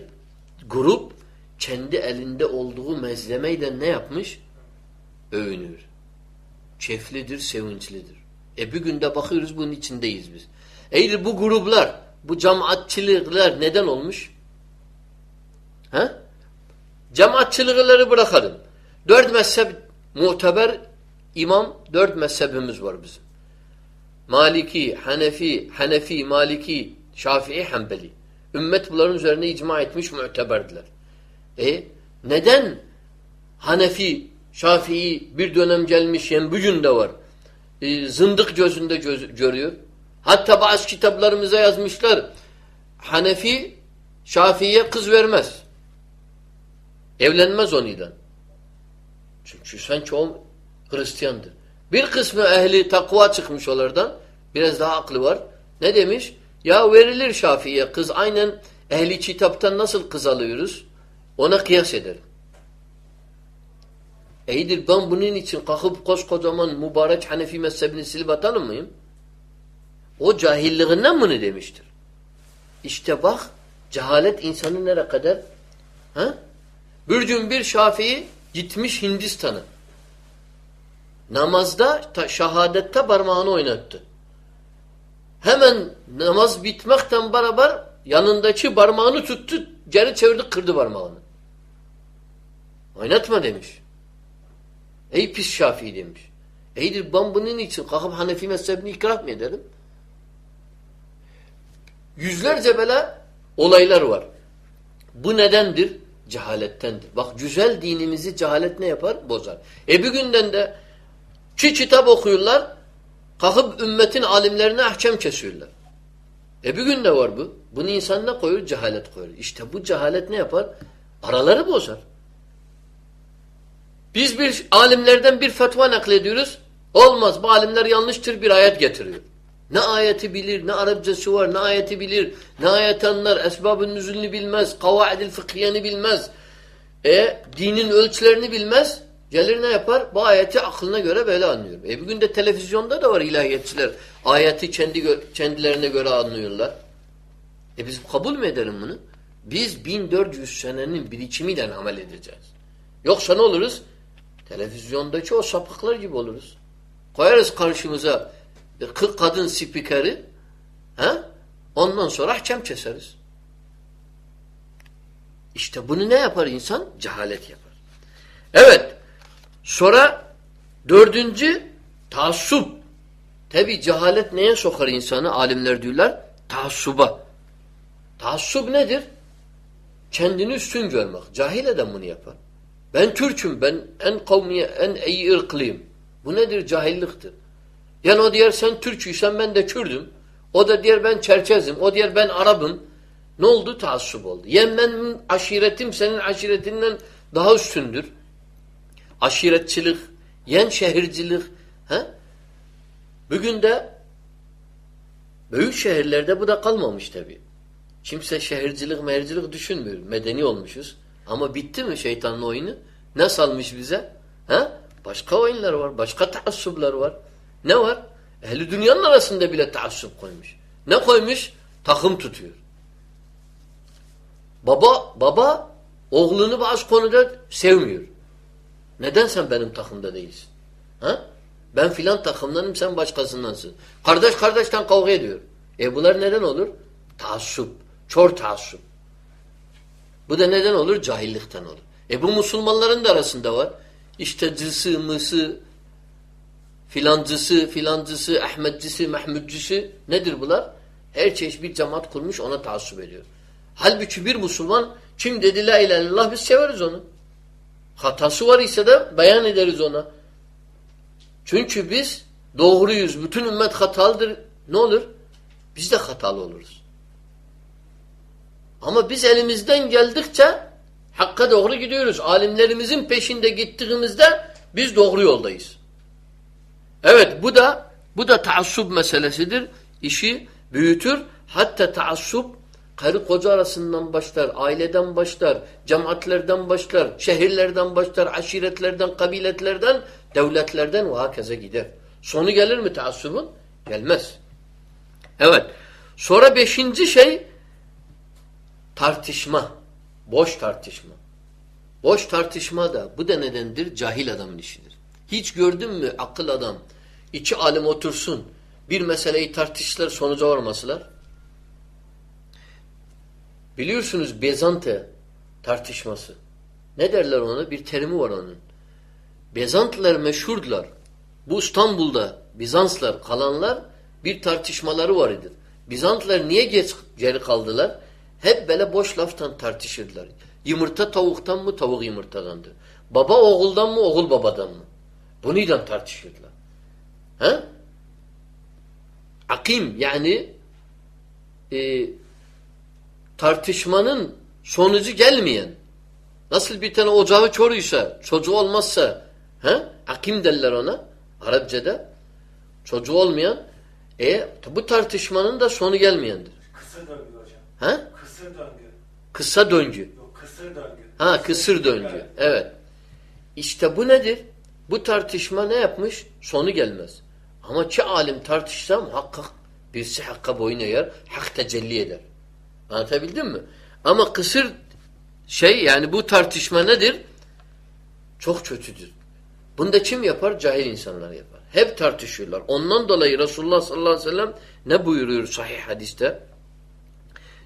grup kendi elinde olduğu mezlemeyle ne yapmış? Övünür. Çeflidir, sevinçlidir. E bir günde bakıyoruz bunun içindeyiz biz. Eğer bu gruplar, bu cemaatçilikler neden olmuş? He? Cemaatçılıkları bırakalım. Dört mezhep muteber imam, dört mezhebimiz var bizim. Maliki, Hanefi, Hanefi, Maliki, Şafii, Hanbeli. Ümmet bunların üzerine icma etmiş müteberdiler. E neden Hanefi, Şafii bir dönem gelmiş yani bugün de var. E, zındık gözünde göz, görüyor. Hatta bazı kitaplarımıza yazmışlar. Hanefi Şafii'ye kız vermez. Evlenmez oniden. Çünkü sanki o Hristiyandır. Bir kısmı ehli takva çıkmış onlardan. Biraz daha aklı var. Ne demiş? Ya verilir Şafii'ye kız. Aynen ehli kitaptan nasıl kız alıyoruz? Ona kıyas ederim. İyidir ben bunun için kalkıp koskocaman mübarek Hanefi mezhebini silip atalım mıyım? O cahilliğinden bunu demiştir. İşte bak cehalet insanı nereye kadar? Ha? Bir gün bir Şafii gitmiş Hindistan'a. Namazda şahadette parmağını oynattı. Hemen namaz bitmekten beraber yanındaki parmağını tuttu, geri çevirdi, kırdı parmağını. Oynatma demiş. Ey pis Şafii demiş. Eydir ben bunun için kalkıp Hanefi mezhebini ikrah mı ederim? Yüzlerce böyle olaylar var. Bu nedendir? Cehalettendir. Bak güzel dinimizi cehalet ne yapar? Bozar. E bir günden de ki kitap okuyorlar, kalkıp ümmetin alimlerine ahkam kesiyorlar. E bir gün de var bu. Bunu insan ne koyuyor? Cehalet koyuyor. İşte bu cehalet ne yapar? Araları bozar. Biz bir alimlerden bir fetva naklediyoruz. Olmaz. Bu alimler yanlıştır bir ayet getiriyor. Ne ayeti bilir, ne Arapçası var, ne ayeti bilir, ne ayet anlar, esbab-ı nüzulünü bilmez, kavaidil fıkhiyeni bilmez, e, dinin ölçülerini bilmez. Gelir ne yapar? Bu ayeti aklına göre böyle anlıyor. E bugün de televizyonda da var ilahiyatçiler. Ayeti kendi kendilerine göre anlıyorlar. E biz kabul mü edelim bunu? Biz 1400 senenin birikimiyle amel edeceğiz. Yoksa ne oluruz? Televizyondaki o sapıklar gibi oluruz. Koyarız karşımıza 40 kadın spikeri he? ondan sonra ahkam keseriz. İşte bunu ne yapar insan? Cehalet yapar. Evet. Sonra dördüncü taassup. Tabi cehalet neye sokar insanı? Alimler diyorlar. Taassuba. Taassup nedir? Kendini üstün görmek. Cahil adam bunu yapar. Ben Türk'üm. Ben en kavmiye, en iyi ırklıyım. Bu nedir? Cahilliktir. Yani o diğer sen Türk'üysen ben de Kürdüm. O da diğer ben Çerkezim. O diğer ben Arabım. Ne oldu? Taassup oldu. Ben aşiretim senin aşiretinden daha üstündür. Aşiretçilik, yen şehircilik. He? Bugün de büyük şehirlerde bu da kalmamış tabi. Kimse şehircilik, mehircilik düşünmüyor. Medeni olmuşuz. Ama bitti mi şeytanın oyunu? Ne salmış bize? He? Başka oyunlar var. Başka taassuplar var. Ne var? Ehli dünyanın arasında bile taassup koymuş. Ne koymuş? Takım tutuyor. Baba baba oğlunu bazı konuda sevmiyor. Neden sen benim takımda değilsin? Ha? Ben filan takımdanım sen başkasındansın. Kardeş kardeşten kavga ediyor. E bunlar neden olur? Taassup. Çor taassup. Bu da neden olur? Cahillikten olur. E bu Müslümanların da arasında var. İşte cısı, mısı, filancısı, filancısı, Ahmetcisi, Mahmudcisi nedir bunlar? Her çeşit bir cemaat kurmuş ona taassup ediyor. Halbuki bir Müslüman kim dedi la ilahe illallah biz severiz onu. Hatası var ise de beyan ederiz ona. Çünkü biz doğruyuz. Bütün ümmet hatalıdır. Ne olur? Biz de hatalı oluruz. Ama biz elimizden geldikçe hakka doğru gidiyoruz. Alimlerimizin peşinde gittiğimizde biz doğru yoldayız. Evet bu da bu da taassub meselesidir. İşi büyütür. Hatta taassup karı koca arasından başlar, aileden başlar, cemaatlerden başlar, şehirlerden başlar, aşiretlerden, kabiletlerden, devletlerden ve hakeze gider. Sonu gelir mi taassubun? Gelmez. Evet. Sonra beşinci şey tartışma. Boş tartışma. Boş tartışma da bu da nedendir? Cahil adamın işidir. Hiç gördün mü akıl adam iki alim otursun bir meseleyi tartıştılar sonuca varmasılar? Biliyorsunuz Bezante tartışması. Ne derler ona? Bir terimi var onun. Bezantlılar meşhurdular. Bu İstanbul'da Bizanslar kalanlar bir tartışmaları var idi. Bizantlılar niye geç geri kaldılar? Hep böyle boş laftan tartışırdılar. Yumurta tavuktan mı, tavuk yumurtadandır. Baba oğuldan mı, oğul babadan mı? Bu neden tartışırdılar? He? Akim yani e, tartışmanın sonucu gelmeyen nasıl bir tane ocağı çoruysa, çocuğu olmazsa he? akim derler ona Arapçada çocuğu olmayan e bu tartışmanın da sonu gelmeyendir. Kısır döngü hocam. He? Kısır döngü. Kısa döngü. Yok kısır döngü. Ha kısır döngü. Evet. İşte bu nedir? Bu tartışma ne yapmış? Sonu gelmez. Ama ki alim tartışsa muhakkak birisi hakka boyun eğer, hak tecelli eder. Anlatabildim mi? Ama kısır şey yani bu tartışma nedir? Çok kötüdür. Bunda kim yapar? Cahil insanlar yapar. Hep tartışıyorlar. Ondan dolayı Resulullah sallallahu aleyhi ve sellem ne buyuruyor sahih hadiste?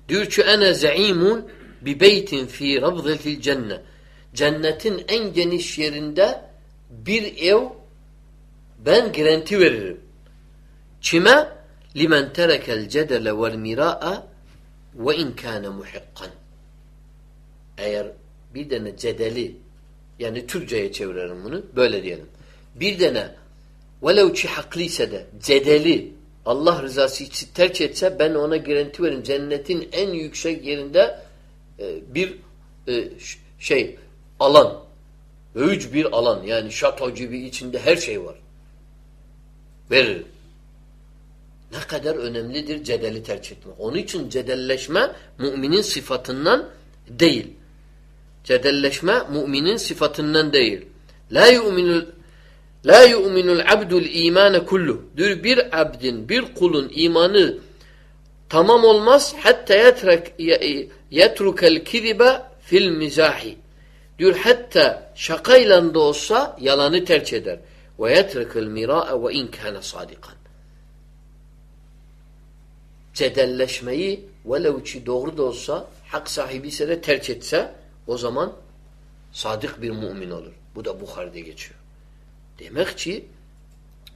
Diyor ki ene zaimun bi beytin fi rabzatil cennet. Cennetin en geniş yerinde bir ev ben garanti veririm. Kime? Limen terekel cedele vel mira'a ve in kâne muhikkan. Eğer bir tane cedeli yani Türkçe'ye çevirelim bunu böyle diyelim. Bir tane velev ki haklıysa de cedeli Allah rızası için terk etse ben ona garanti veririm. Cennetin en yüksek yerinde e, bir e, şey alan. Büyük bir alan. Yani şato gibi içinde her şey var. Veririm. Ne kadar önemlidir cedeli tercih etmek. Onun için cedelleşme müminin sıfatından değil. Cedelleşme müminin sıfatından değil. La yu'minul La yu'minul abdul imane kullu. Diyor bir abdin, bir kulun imanı tamam olmaz hatta yetrek yetrukel kizibe fil mizahi. Diyor hatta şakayla da olsa yalanı tercih eder. Ve yetrekel mira'a ve in kana sadikan. Cedelleşmeyi velev ki doğru da olsa hak sahibi ise de terk etse o zaman sadık bir mümin olur. Bu da Bukhari'de geçiyor. Demek ki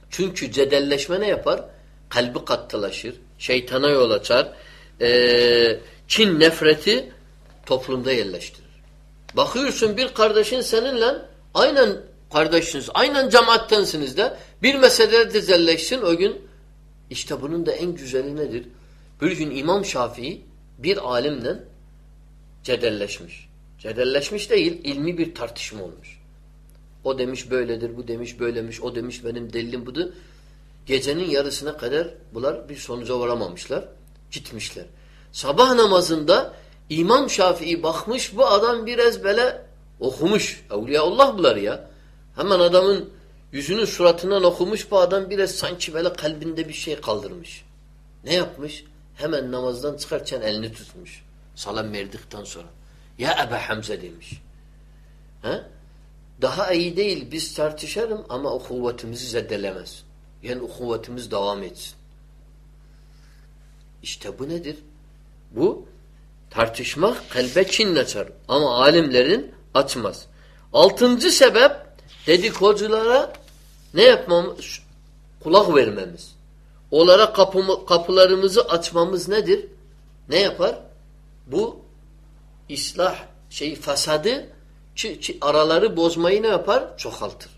çünkü cedelleşme ne yapar? Kalbi kattılaşır, şeytana yol açar, ee, kin nefreti toplumda yerleştirir. Bakıyorsun bir kardeşin seninle aynen kardeşsiniz, aynen cemaattensiniz de bir meselede cedelleşsin o gün işte bunun da en güzeli nedir? Bir gün İmam Şafii bir alimle cedelleşmiş. Cedelleşmiş değil, ilmi bir tartışma olmuş. O demiş böyledir, bu demiş böylemiş, o demiş benim delilim budur. Gecenin yarısına kadar bunlar bir sonuca varamamışlar. Gitmişler. Sabah namazında İmam Şafii bakmış bu adam biraz böyle okumuş. Evliyaullah bunlar ya. Hemen adamın yüzünün suratından okumuş bu adam biraz sanki böyle kalbinde bir şey kaldırmış. Ne yapmış? Hemen namazdan çıkarken elini tutmuş. Salam verdikten sonra. Ya Ebe Hamza demiş. He? Daha iyi değil biz tartışarım ama o kuvvetimizi zedelemez. Yani o kuvvetimiz devam etsin. İşte bu nedir? Bu tartışmak kalbe kin açar. Ama alimlerin açmaz. Altıncı sebep dedikodulara ne yapmamız? Kulak vermemiz. Onlara kapı, kapılarımızı açmamız nedir? Ne yapar? Bu islah şey fasadı çi, çi, araları bozmayı ne yapar? Çoğaltır.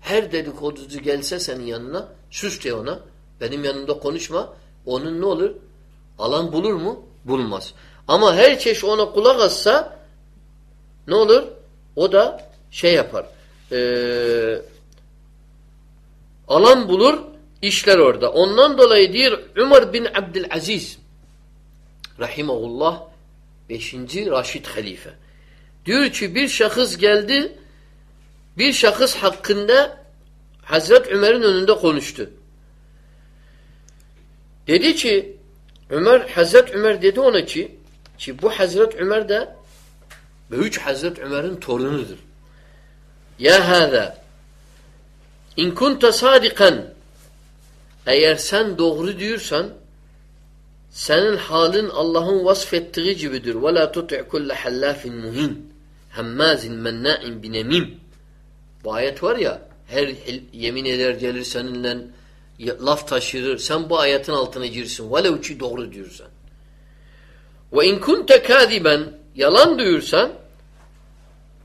Her dedikoducu gelse senin yanına sus de ona. Benim yanımda konuşma. Onun ne olur? Alan bulur mu? Bulmaz. Ama her çeşit ona kulak assa ne olur? O da şey yapar. Ee, alan bulur, işler orada. Ondan dolayı diyor Ömer bin Abdülaziz rahimahullah 5. Raşid halife. Diyor ki bir şahıs geldi bir şahıs hakkında Hazret Ömer'in önünde konuştu. Dedi ki Ömer, Hazret Ömer dedi ona ki ki bu Hazret Ömer de büyük Hazret Ömer'in torunudur. Ya hâzâ in kunta sadikan eğer sen doğru diyorsan senin halin Allah'ın vasfettiği gibidir. La tuti' kulle hallafin muhin hemmazin menna'in binemim. Bu ayet var ya her yemin eder gelir seninle laf taşırır. Sen bu ayetin altına girsin. Velev ki doğru diyorsan. Ve in kunte kâziben yalan diyorsan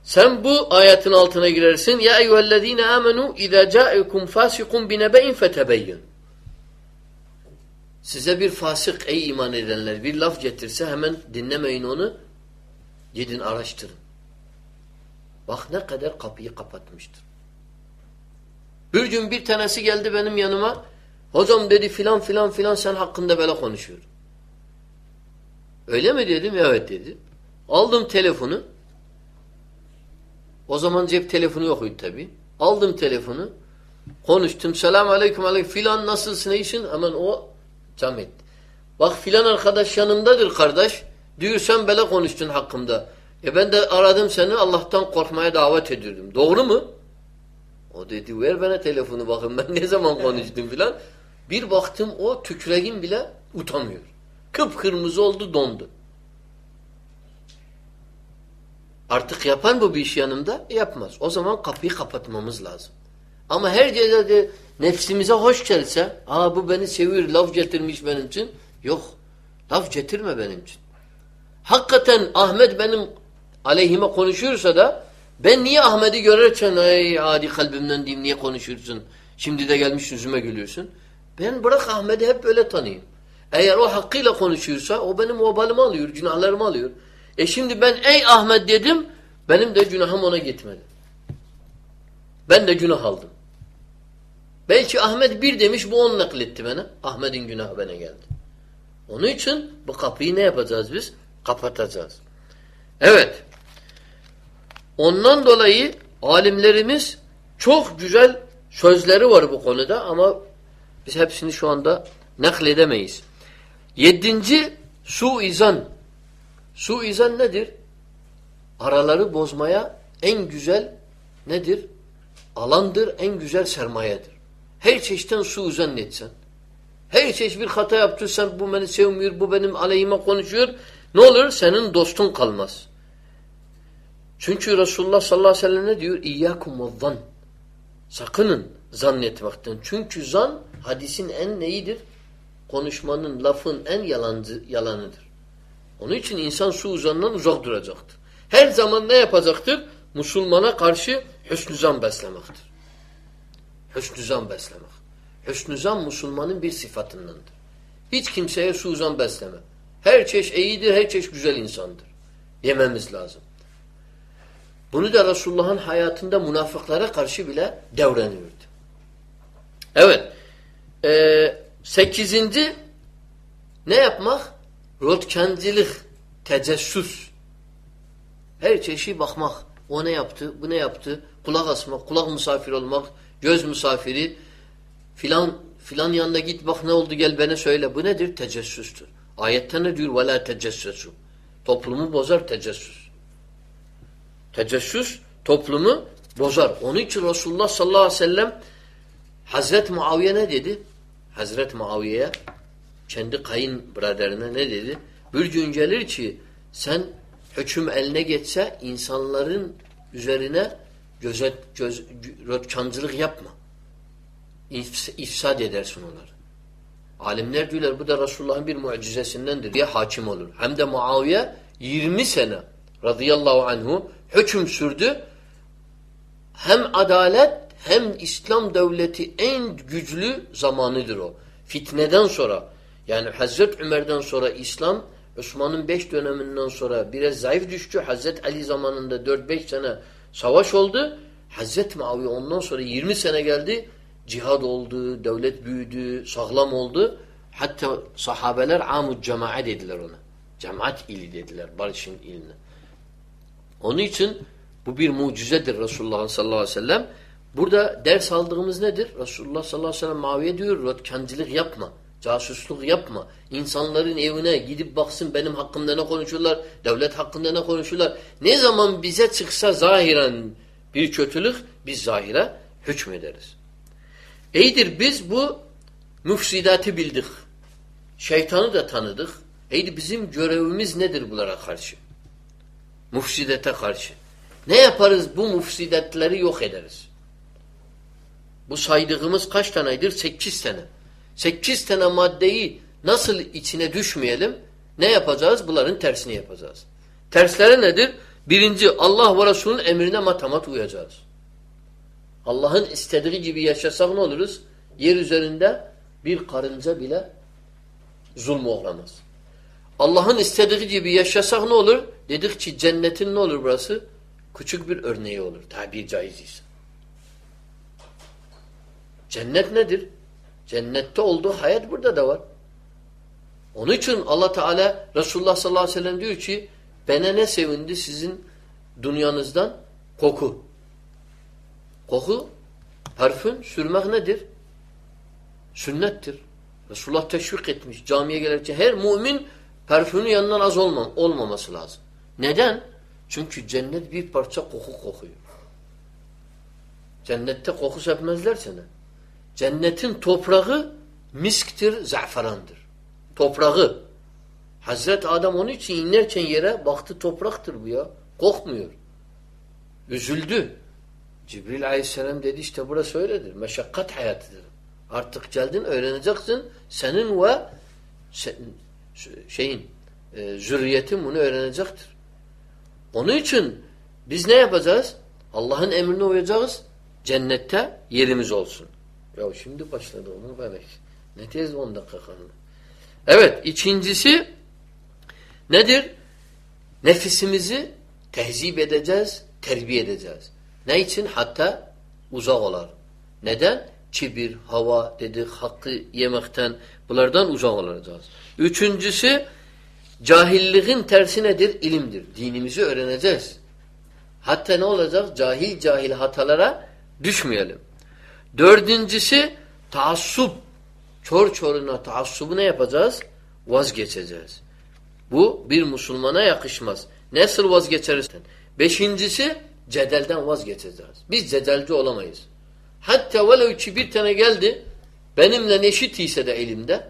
sen bu ayetin altına girersin. Ya eyyühellezine amenu izâ câekum fâsikun binebe'in fetebeyyin. Size bir fasık ey iman edenler bir laf getirse hemen dinlemeyin onu. Gidin araştırın. Bak ne kadar kapıyı kapatmıştır. Bir gün bir tanesi geldi benim yanıma. Hocam dedi filan filan filan sen hakkında böyle konuşuyor. Öyle mi dedim? Evet dedi. Aldım telefonu. O zaman cep telefonu yokuydu tabi. Aldım telefonu. Konuştum. Selamun aleyküm aleyküm. Filan nasılsın iyisin? Hemen o cam. Bak filan arkadaş yanımdadır kardeş. Diyor sen böyle konuştun hakkımda. E ben de aradım seni Allah'tan korkmaya davet ediyordum. Doğru mu? O dedi ver bana telefonu bakın ben ne zaman konuştum filan. Bir baktım o tükreğin bile utamıyor. Kıpkırmızı oldu dondu. Artık yapan bu bir iş yanımda yapmaz. O zaman kapıyı kapatmamız lazım. Ama her gece nefsimize hoş gelse aa bu beni seviyor laf getirmiş benim için. Yok. Laf getirme benim için. Hakikaten Ahmet benim aleyhime konuşuyorsa da ben niye Ahmet'i görürken ay adi kalbimden diyeyim niye konuşuyorsun? Şimdi de gelmiş yüzüme gülüyorsun. Ben bırak Ahmet'i hep böyle tanıyayım. Eğer o hakkıyla konuşuyorsa o benim obalımı alıyor, günahlarımı alıyor. E şimdi ben ey Ahmet dedim, benim de günahım ona gitmedi. Ben de günah aldım. Belki Ahmet bir demiş, bu on nakletti bana. Ahmet'in günahı bana geldi. Onun için bu kapıyı ne yapacağız biz? Kapatacağız. Evet. Ondan dolayı alimlerimiz çok güzel sözleri var bu konuda ama biz hepsini şu anda nakledemeyiz. Yedinci suizan. Suizan nedir? Araları bozmaya en güzel nedir? Alandır, en güzel sermayedir. Her çeşitten suizan etsen. Her çeşit bir hata yaptı. Sen bu beni sevmiyor, bu benim aleyhime konuşuyor. Ne olur? Senin dostun kalmaz. Çünkü Resulullah sallallahu aleyhi ve sellem ne diyor? İyyâkum zan. Sakının zannetmekten. Çünkü zan hadisin en neyidir? Konuşmanın, lafın en yalancı, yalanıdır. Onun için insan su uzandan uzak duracaktır. Her zaman ne yapacaktır? Müslümana karşı hüsnü zan beslemektir. Hüsnü zan beslemek. Hüsnü zan Müslümanın bir sıfatındandır. Hiç kimseye suuzan besleme. Her çeşit iyidir, her çeşit güzel insandır. Yememiz lazım. Bunu da Resulullah'ın hayatında münafıklara karşı bile devreniyordu. Evet. Ee, sekizinci ne yapmak? Rotkencilik, tecessüs. Her çeşit bakmak. O ne yaptı, bu ne yaptı? Kulak asmak, kulak misafir olmak, göz misafiri. Filan filan yanına git bak ne oldu gel bana söyle. Bu nedir? Tecessüstür. Ayette ne diyor? وَلَا تَجَسَّسُ Toplumu bozar tecessüs. Tecessüs toplumu bozar. Onun için Resulullah sallallahu aleyhi ve sellem Hazret Muaviye ne dedi? Hazret Muaviye'ye kendi kayın braderine ne dedi? Bir gün gelir ki sen hüküm eline geçse insanların üzerine gözet, göz, rötkancılık yapma. İfs, ifsad edersin onları. Alimler diyorlar bu da Resulullah'ın bir mucizesindendir diye hakim olur. Hem de Muaviye 20 sene radıyallahu anhu hüküm sürdü. Hem adalet hem İslam devleti en güçlü zamanıdır o. Fitneden sonra yani Hazreti Ömer'den sonra İslam Osman'ın beş döneminden sonra biraz zayıf düştü. Hazreti Ali zamanında 4-5 sene savaş oldu. Hazreti Muaviye ondan sonra 20 sene geldi. Cihad oldu, devlet büyüdü, sağlam oldu. Hatta sahabeler amud cemaat dediler ona. Cemaat ili dediler, barışın iline. Onun için bu bir mucizedir Resulullah sallallahu aleyhi ve sellem. Burada ders aldığımız nedir? Resulullah sallallahu aleyhi ve sellem Maviye diyor, rotkancılık yapma, casusluk yapma. İnsanların evine gidip baksın benim hakkımda ne konuşuyorlar, devlet hakkında ne konuşuyorlar. Ne zaman bize çıksa zahiren bir kötülük, biz zahire hükmederiz. İyidir biz bu müfsidatı bildik. Şeytanı da tanıdık. İyidir bizim görevimiz nedir bunlara karşı? Mufsidete karşı. Ne yaparız? Bu mufsidetleri yok ederiz. Bu saydığımız kaç tanedir? Sekiz tane. Sekiz tane maddeyi nasıl içine düşmeyelim? Ne yapacağız? Bunların tersini yapacağız. Tersleri nedir? Birinci Allah ve Resulünün emrine matamat uyacağız. Allah'ın istediği gibi yaşasak ne oluruz? Yer üzerinde bir karınca bile zulm uğramaz. Allah'ın istediği gibi yaşasak ne olur? Dedik ki cennetin ne olur burası? Küçük bir örneği olur. Tabir caiz ise. Cennet nedir? Cennette olduğu hayat burada da var. Onun için Allah Teala Resulullah sallallahu aleyhi ve sellem diyor ki bana ne sevindi sizin dünyanızdan? Koku. Koku, parfüm sürmek nedir? Sünnettir. Resulullah teşvik etmiş. Camiye gelirken her mümin parfümün yanından az olmam, olmaması lazım. Neden? Çünkü cennet bir parça koku kokuyor. Cennette koku sepmezler sana. Cennetin toprağı misktir, zaferandır. Toprağı. Hazreti Adam onun için inerken yere baktı topraktır bu ya. Kokmuyor. Üzüldü. Cibril aleyhisselam dedi işte burası öyledir. Meşakkat hayatıdır. Artık geldin öğreneceksin. Senin ve şeyin e, zürriyetin bunu öğrenecektir. Onun için biz ne yapacağız? Allah'ın emrine uyacağız. Cennette yerimiz olsun. Ya şimdi başladı onu böyle. Ne tez 10 dakika kaldı. Evet ikincisi nedir? Nefisimizi tehzip edeceğiz, terbiye edeceğiz. Ne için? Hatta uzak olar. Neden? Kibir, hava dedik, hakkı yemekten bunlardan uzak olacağız. Üçüncüsü cahilliğin tersi nedir? İlimdir. Dinimizi öğreneceğiz. Hatta ne olacak? Cahil cahil hatalara düşmeyelim. Dördüncüsü taassup. Çor çoruna taassubu ne yapacağız? Vazgeçeceğiz. Bu bir Müslümana yakışmaz. Nasıl vazgeçeriz? Beşincisi cedelden vazgeçeceğiz. Biz cedelci olamayız. Hatta velev ki bir tane geldi benimle eşit ise de elimde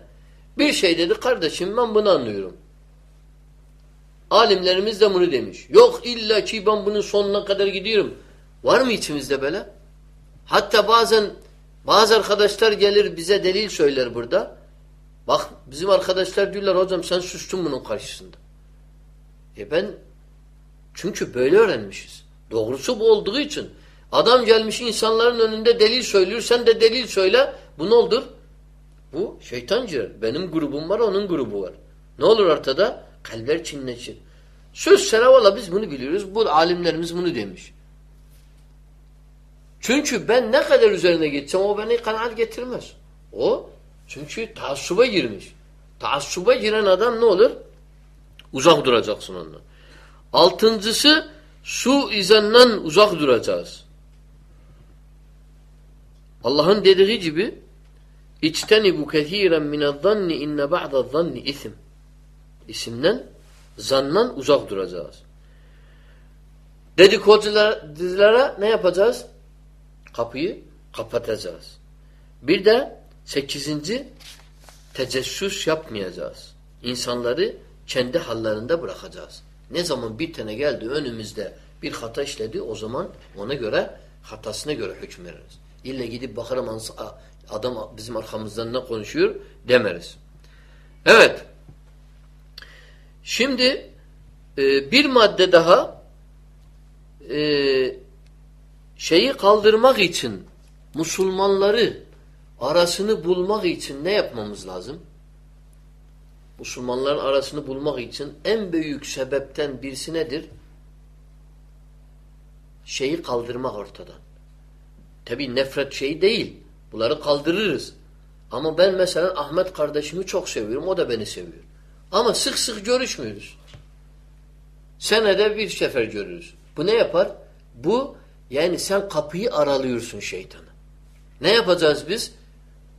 bir şey dedi kardeşim ben bunu anlıyorum. Alimlerimiz de bunu demiş. Yok illa ki ben bunun sonuna kadar gidiyorum. Var mı içimizde böyle? Hatta bazen bazı arkadaşlar gelir bize delil söyler burada. Bak bizim arkadaşlar diyorlar hocam sen sustun bunun karşısında. E ben çünkü böyle öğrenmişiz. Doğrusu bu olduğu için. Adam gelmiş insanların önünde delil söylüyor. Sen de delil söyle. Bu ne olur? Bu şeytancı. Benim grubum var onun grubu var. Ne olur ortada? Kalpler çinleşir. Söz sana valla biz bunu biliyoruz. Bu alimlerimiz bunu demiş. Çünkü ben ne kadar üzerine geçsem o beni kanaat getirmez. O çünkü taassuba girmiş. Taassuba giren adam ne olur? Uzak duracaksın ondan. Altıncısı su izenden uzak duracağız. Allah'ın dediği gibi İçtenibu kethiren minel-zanni inne ba'da'z-zanni isim. İsimden, zannan uzak duracağız. Dedikodulara ne yapacağız? Kapıyı kapatacağız. Bir de sekizinci tecessüs yapmayacağız. İnsanları kendi hallerinde bırakacağız. Ne zaman bir tane geldi önümüzde bir hata işledi o zaman ona göre hatasına göre hüküm veririz. İlle gidip bakarım adam bizim arkamızdan ne konuşuyor demeriz. Evet. Şimdi e, bir madde daha e, şeyi kaldırmak için Müslümanları arasını bulmak için ne yapmamız lazım? Müslümanların arasını bulmak için en büyük sebepten birisi nedir? Şeyi kaldırmak ortadan. Tabi nefret şeyi değil. Bunları kaldırırız. Ama ben mesela Ahmet kardeşimi çok seviyorum. O da beni seviyor. Ama sık sık görüşmüyoruz. Senede bir sefer görürüz. Bu ne yapar? Bu yani sen kapıyı aralıyorsun şeytanı. Ne yapacağız biz?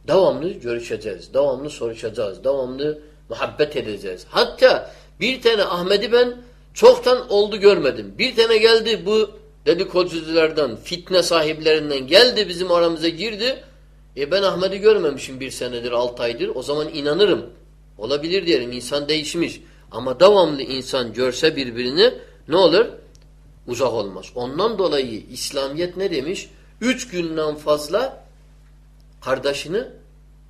Devamlı görüşeceğiz. Devamlı soruşacağız. Devamlı muhabbet edeceğiz. Hatta bir tane Ahmet'i ben çoktan oldu görmedim. Bir tane geldi bu dedikoduculardan, fitne sahiplerinden geldi bizim aramıza girdi. E ben Ahmet'i görmemişim bir senedir, altı aydır. O zaman inanırım. Olabilir diyelim. İnsan değişmiş. Ama devamlı insan görse birbirini ne olur? Uzak olmaz. Ondan dolayı İslamiyet ne demiş? Üç günden fazla kardeşini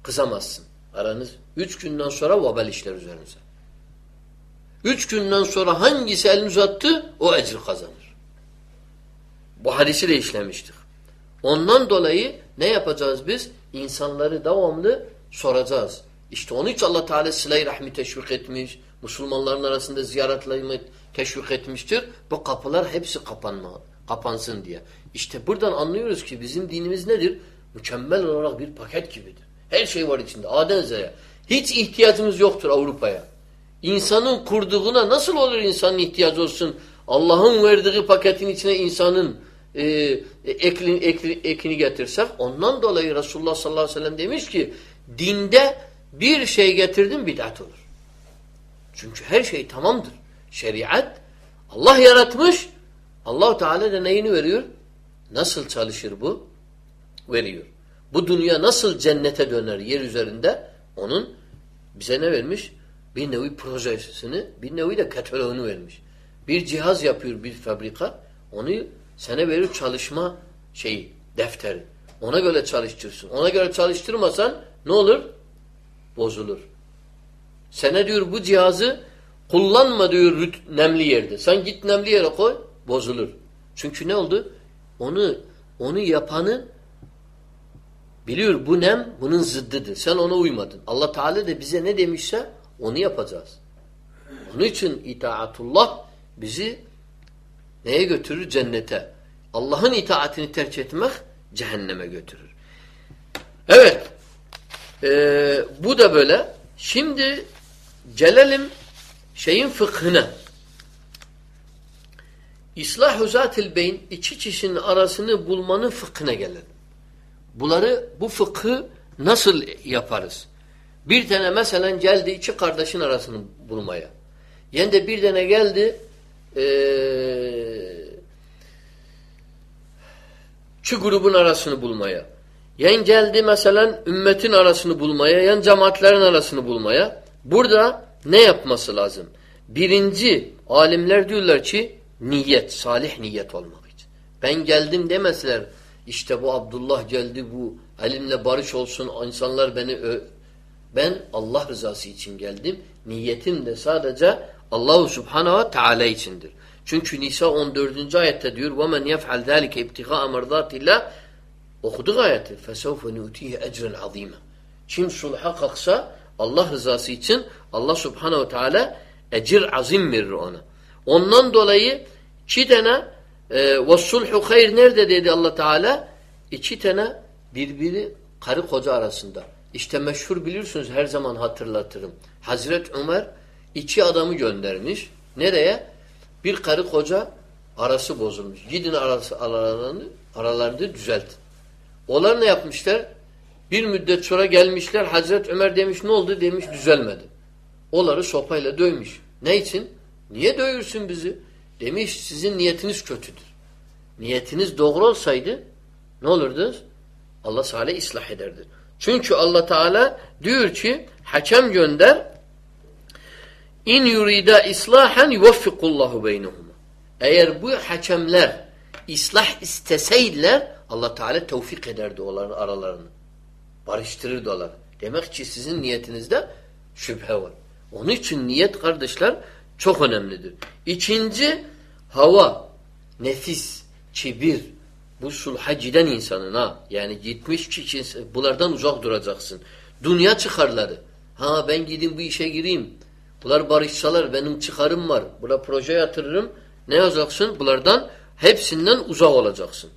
kızamazsın. Aranız üç günden sonra vabel işler üzerinize. Üç günden sonra hangisi elini uzattı o ecri kazanır. Bu hadisi de işlemiştik. Ondan dolayı ne yapacağız biz? İnsanları devamlı soracağız. İşte onun için Allah Teala sıla rahmi teşvik etmiş. Müslümanların arasında ziyaretlerini teşvik etmiştir. Bu kapılar hepsi kapanma, kapansın diye. İşte buradan anlıyoruz ki bizim dinimiz nedir? Mükemmel olarak bir paket gibidir. Her şey var içinde. A'den. Hiç ihtiyacımız yoktur Avrupa'ya. İnsanın kurduğuna nasıl olur insanın ihtiyacı olsun? Allah'ın verdiği paketin içine insanın e, ekli, ekli, ekini getirsek ondan dolayı Resulullah sallallahu aleyhi ve sellem demiş ki dinde bir şey getirdim bid'at olur. Çünkü her şey tamamdır. Şeriat Allah yaratmış. Allahu Teala da neyini veriyor? Nasıl çalışır bu? Veriyor. Bu dünya nasıl cennete döner yer üzerinde? Onun bize ne vermiş? Bir nevi projesini, bir nevi de kataloğunu vermiş. Bir cihaz yapıyor bir fabrika. Onu sana verir çalışma şeyi, defteri. Ona göre çalıştırsın. Ona göre çalıştırmasan ne olur? Bozulur. Sana diyor bu cihazı kullanma diyor nemli yerde. Sen git nemli yere koy, bozulur. Çünkü ne oldu? Onu onu yapanı biliyor bu nem bunun zıddıdır. Sen ona uymadın. Allah Teala da bize ne demişse onu yapacağız. Onun için itaatullah bizi neye götürür? Cennete. Allah'ın itaatini terk etmek cehenneme götürür. Evet. Ee, bu da böyle. Şimdi gelelim şeyin fıkhına. İslah-ı zatil beyn iki kişinin arasını bulmanın fıkhına gelir. Bunları bu fıkhı nasıl yaparız? Bir tane mesela geldi iki kardeşin arasını bulmaya. Yani de bir tane geldi iki grubun arasını bulmaya. Yen geldi mesela ümmetin arasını bulmaya, yen cemaatlerin arasını bulmaya. Burada ne yapması lazım? Birinci alimler diyorlar ki niyet, salih niyet olmak için. Ben geldim demeseler işte bu Abdullah geldi bu elimle barış olsun insanlar beni ö ben Allah rızası için geldim. Niyetim de sadece Allahu Subhanahu ve Teala içindir. Çünkü Nisa 14. ayette diyor وَمَنْ يَفْعَلْ ذَٰلِكَ اِبْتِغَاءَ مَرْضَاتِ اللّٰهِ Okuduk ayeti. فَسَوْفَ نُؤْتِيهِ اَجْرًا عَظ۪يمًا Kim sulha kalksa Allah rızası için Allah Subhanahu ve Teala ecir azim verir ona. Ondan dolayı iki tane e, وَالصُّلْحُ hayr nerede dedi Allah Teala? İki tane birbiri karı koca arasında. İşte meşhur biliyorsunuz her zaman hatırlatırım. Hazret Ömer iki adamı göndermiş. Nereye? Bir karı koca arası bozulmuş. Gidin arası, aralarını, aralarını düzeltin. Onlar ne yapmışlar? Bir müddet sonra gelmişler. Hazret Ömer demiş ne oldu? Demiş düzelmedi. Onları sopayla dövmüş. Ne için? Niye dövürsün bizi? Demiş sizin niyetiniz kötüdür. Niyetiniz doğru olsaydı ne olurdu? Allah salih ıslah ederdi. Çünkü Allah Teala diyor ki hakem gönder in yurida islahan yuvaffikullahu beynehuma. Eğer bu hakemler ıslah isteseydiler Allah Teala tevfik ederdi onların aralarını. Barıştırırdı onları. Demek ki sizin niyetinizde şüphe var. Onun için niyet kardeşler çok önemlidir. İkinci hava, nefis, kibir, bu sulha giden insanın ha. Yani gitmiş ki bunlardan uzak duracaksın. Dünya çıkarları. Ha ben gideyim bu işe gireyim. Bunlar barışsalar benim çıkarım var. Buna proje yatırırım. Ne yazacaksın? Bunlardan hepsinden uzak olacaksın.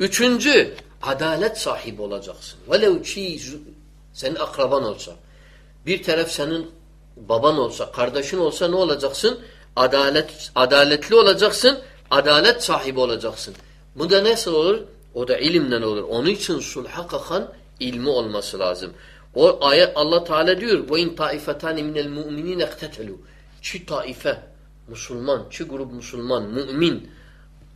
Üçüncü, adalet sahibi olacaksın. Velev ki senin akraban olsa. Bir taraf senin baban olsa, kardeşin olsa ne olacaksın? Adalet, adaletli olacaksın. Adalet sahibi olacaksın. Bu da nasıl olur? O da ilimden olur. Onun için sulha kalkan ilmi olması lazım. O ayet Allah Teala diyor: "Ve in taifetani minel mu'minin iktetelu." Çi taife Müslüman, çi grup Müslüman, mümin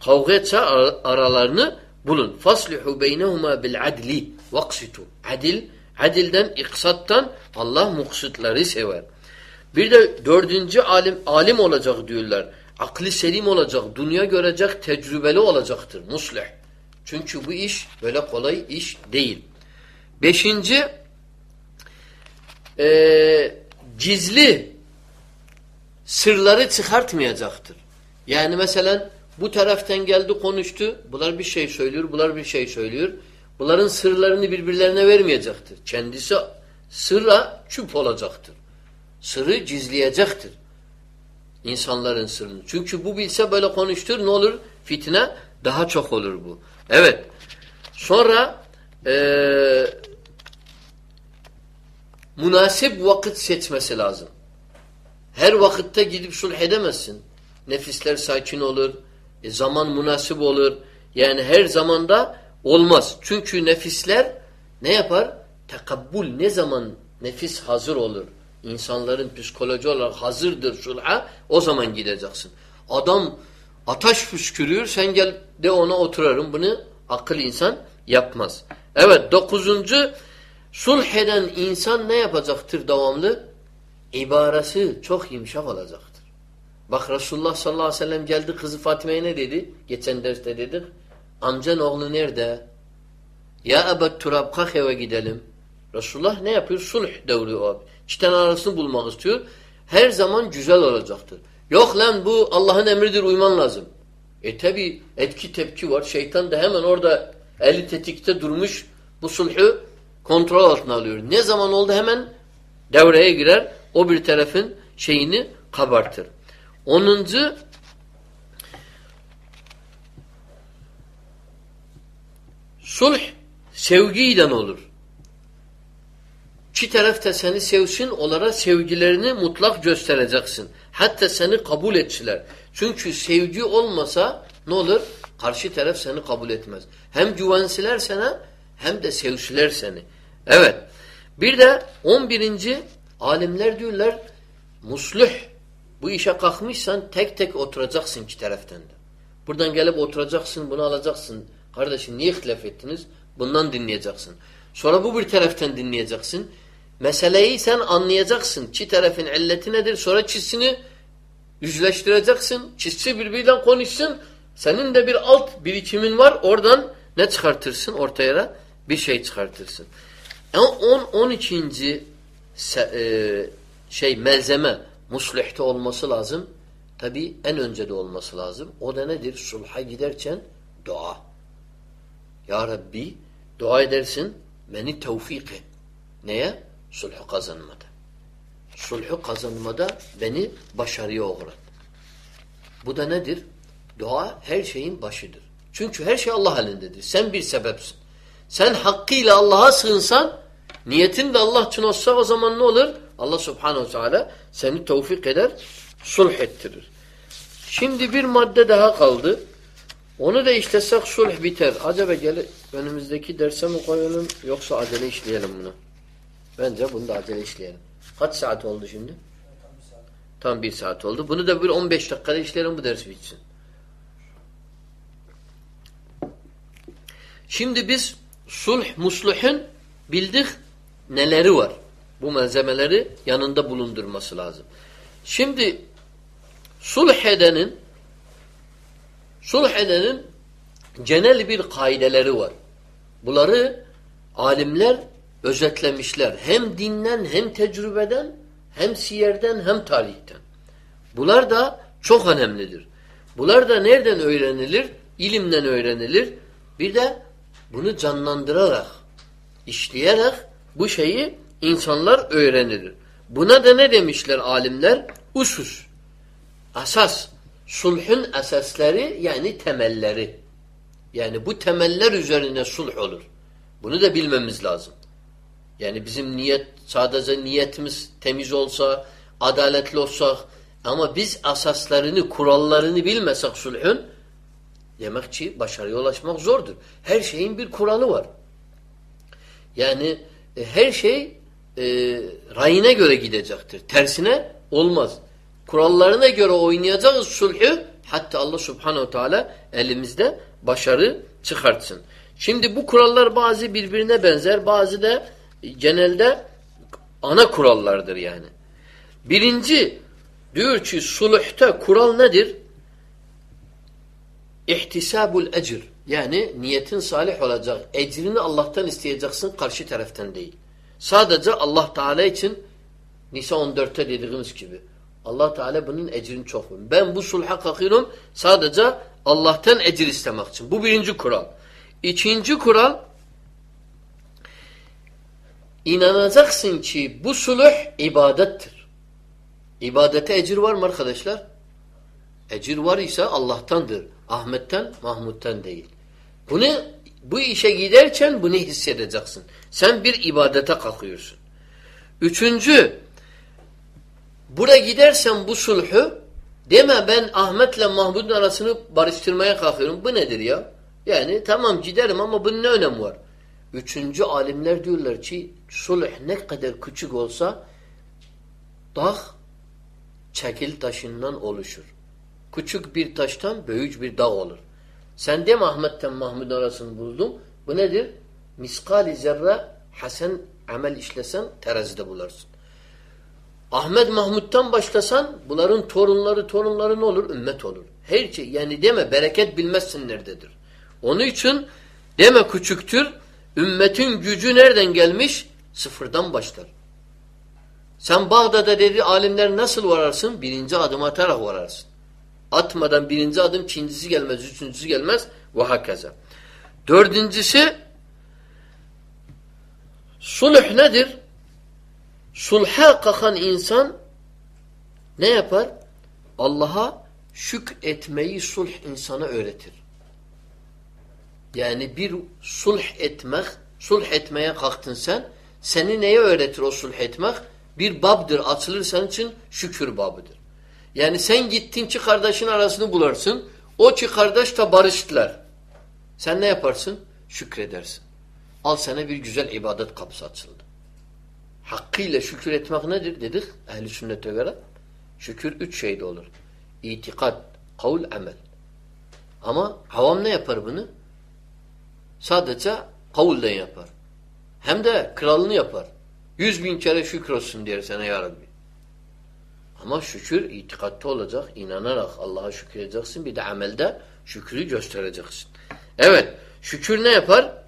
kavga etse aralarını bulun. Faslihu beynehuma bil adli vaksitu. Adil, adilden, iksattan Allah muksitleri sever. Bir de dördüncü alim, alim olacak diyorlar. Akli selim olacak, dünya görecek, tecrübeli olacaktır. Muslih. Çünkü bu iş böyle kolay iş değil. Beşinci, e, gizli sırları çıkartmayacaktır. Yani mesela bu taraftan geldi konuştu. Bunlar bir şey söylüyor, bunlar bir şey söylüyor. Bunların sırlarını birbirlerine vermeyecektir. Kendisi sırra çüp olacaktır. Sırrı gizleyecektir. İnsanların sırrını. Çünkü bu bilse böyle konuştur ne olur? Fitne daha çok olur bu. Evet. Sonra ee, münasip vakit seçmesi lazım. Her vakitte gidip sulh edemezsin. Nefisler sakin olur. E, zaman münasip olur. Yani her zamanda olmaz. Çünkü nefisler ne yapar? Tekabbul ne zaman nefis hazır olur? İnsanların psikoloji olarak hazırdır sulha o zaman gideceksin. Adam ataş püskürüyor sen gel de ona oturarım. Bunu akıl insan yapmaz. Evet dokuzuncu sulh eden insan ne yapacaktır devamlı? İbaresi çok yumuşak olacaktır. Bak Resulullah sallallahu aleyhi ve sellem geldi kızı Fatime'ye ne dedi? Geçen derste dedik. Amcan oğlu nerede? Ya Ebed Turab kalk gidelim. Resulullah ne yapıyor? Sulh devri o abi. İki arasını bulmak istiyor. Her zaman güzel olacaktır. Yok lan bu Allah'ın emridir uyman lazım. E tabi etki tepki var. Şeytan da hemen orada eli tetikte durmuş bu sulhu kontrol altına alıyor. Ne zaman oldu hemen devreye girer. O bir tarafın şeyini kabartır. Onuncu sulh sevgiyle olur. İki taraf da seni sevsin, onlara sevgilerini mutlak göstereceksin. Hatta seni kabul etsinler. Çünkü sevgi olmasa ne olur? Karşı taraf seni kabul etmez. Hem güvensiler sana hem de sevsiler seni. Evet. Bir de on birinci alimler diyorlar musluh bu işe kalkmışsan tek tek oturacaksın iki taraftan da. Buradan gelip oturacaksın bunu alacaksın. Kardeşim niye ihtilaf ettiniz? Bundan dinleyeceksin. Sonra bu bir taraftan dinleyeceksin. Meseleyi sen anlayacaksın. Çi tarafın illeti nedir? Sonra çizsini yüzleştireceksin. Çizsi birbiriyle konuşsun. Senin de bir alt birikimin var. Oradan ne çıkartırsın ortaya? Bir şey çıkartırsın. 10 12. E, şey malzeme muslihte olması lazım. Tabi en önce de olması lazım. O da nedir? Sulha giderken dua. Ya Rabbi dua edersin beni tevfik et. Neye? Sulhu kazanmada. Sulhu kazanmada beni başarıya uğrat. Bu da nedir? Dua her şeyin başıdır. Çünkü her şey Allah elindedir. Sen bir sebepsin. Sen hakkıyla Allah'a sığınsan, niyetin de Allah için olsa o zaman ne olur? Allah subhanehu teala seni tevfik eder, sulh ettirir. Şimdi bir madde daha kaldı. Onu da işlesek sulh biter. Acaba gel önümüzdeki derse mi koyalım yoksa acele işleyelim bunu? Bence bunu da acele işleyelim. Kaç saat oldu şimdi? Tam bir saat oldu. Bunu da bir 15 dakikada işleyelim bu ders bitsin. Şimdi biz sulh musluhun bildik neleri var. Bu malzemeleri yanında bulundurması lazım. Şimdi sulh edenin sulh edenin genel bir kaideleri var. Bunları alimler özetlemişler. Hem dinden hem tecrübeden hem siyerden hem tarihten. Bunlar da çok önemlidir. Bunlar da nereden öğrenilir? İlimden öğrenilir. Bir de bunu canlandırarak, işleyerek bu şeyi insanlar öğrenir. Buna da ne demişler alimler? Usus. Asas. Sulhun esasları yani temelleri. Yani bu temeller üzerine sulh olur. Bunu da bilmemiz lazım. Yani bizim niyet sadece niyetimiz temiz olsa, adaletli olsak ama biz asaslarını, kurallarını bilmesek sulhun demek ki başarıya ulaşmak zordur. Her şeyin bir kuralı var. Yani e, her şey e, rayına göre gidecektir. Tersine olmaz. Kurallarına göre oynayacağız sulhü hatta Allah subhanehu teala elimizde başarı çıkartsın. Şimdi bu kurallar bazı birbirine benzer bazı da genelde ana kurallardır yani. Birinci diyor ki sulhte kural nedir? İhtisabul ecir. Yani niyetin salih olacak. Ecrini Allah'tan isteyeceksin karşı taraftan değil. Sadece Allah Teala için Nisa 14'te dediğimiz gibi. Allah Teala bunun ecrini çok. Ben bu sulha kalkıyorum sadece Allah'tan ecir istemek için. Bu birinci kural. İkinci kural inanacaksın ki bu sulh ibadettir. İbadete ecir var mı arkadaşlar? Ecir var ise Allah'tandır. Ahmet'ten, Mahmud'tan değil. Bunu bu işe giderken bunu hissedeceksin. Sen bir ibadete kalkıyorsun. Üçüncü, buraya gidersen bu sulhu deme ben Ahmet'le Mahmud'un arasını barıştırmaya kalkıyorum. Bu nedir ya? Yani tamam giderim ama bunun ne önemi var? Üçüncü alimler diyorlar ki sulh ne kadar küçük olsa dağ çekil taşından oluşur. Küçük bir taştan büyük bir dağ olur. Sen de Ahmet'ten Mahmud arasını buldun. Bu nedir? Miskali zerre hasen amel işlesen terazide bularsın. Ahmet Mahmud'dan başlasan bunların torunları torunları ne olur? Ümmet olur. Her şey yani deme bereket bilmezsin nerededir. Onun için deme küçüktür. Ümmetin gücü nereden gelmiş? Sıfırdan başlar. Sen Bağdat'a dedi alimler nasıl vararsın? Birinci adım atarak vararsın. Atmadan birinci adım ikincisi gelmez, üçüncüsü gelmez ve hakaza. Dördüncüsü sulh nedir? Sulha kalkan insan ne yapar? Allah'a şükür etmeyi sulh insana öğretir. Yani bir sulh etmek, sulh etmeye kalktın sen, seni neye öğretir o sulh etmek? Bir babdır, açılır senin için şükür babıdır. Yani sen gittin ki kardeşin arasını bularsın. O ki kardeş de barıştılar. Sen ne yaparsın? Şükredersin. Al sana bir güzel ibadet kapısı açıldı. Hakkıyla şükür etmek nedir dedik ehli sünnete göre? Şükür üç şeyde olur. İtikad, kavl, amel. Ama havam ne yapar bunu? Sadece kavulden yapar. Hem de kralını yapar. Yüz bin kere şükür olsun diyer sana ya Rabbi. Ama şükür itikatta olacak. inanarak Allah'a şükür edeceksin. Bir de amelde şükrü göstereceksin. Evet. Şükür ne yapar?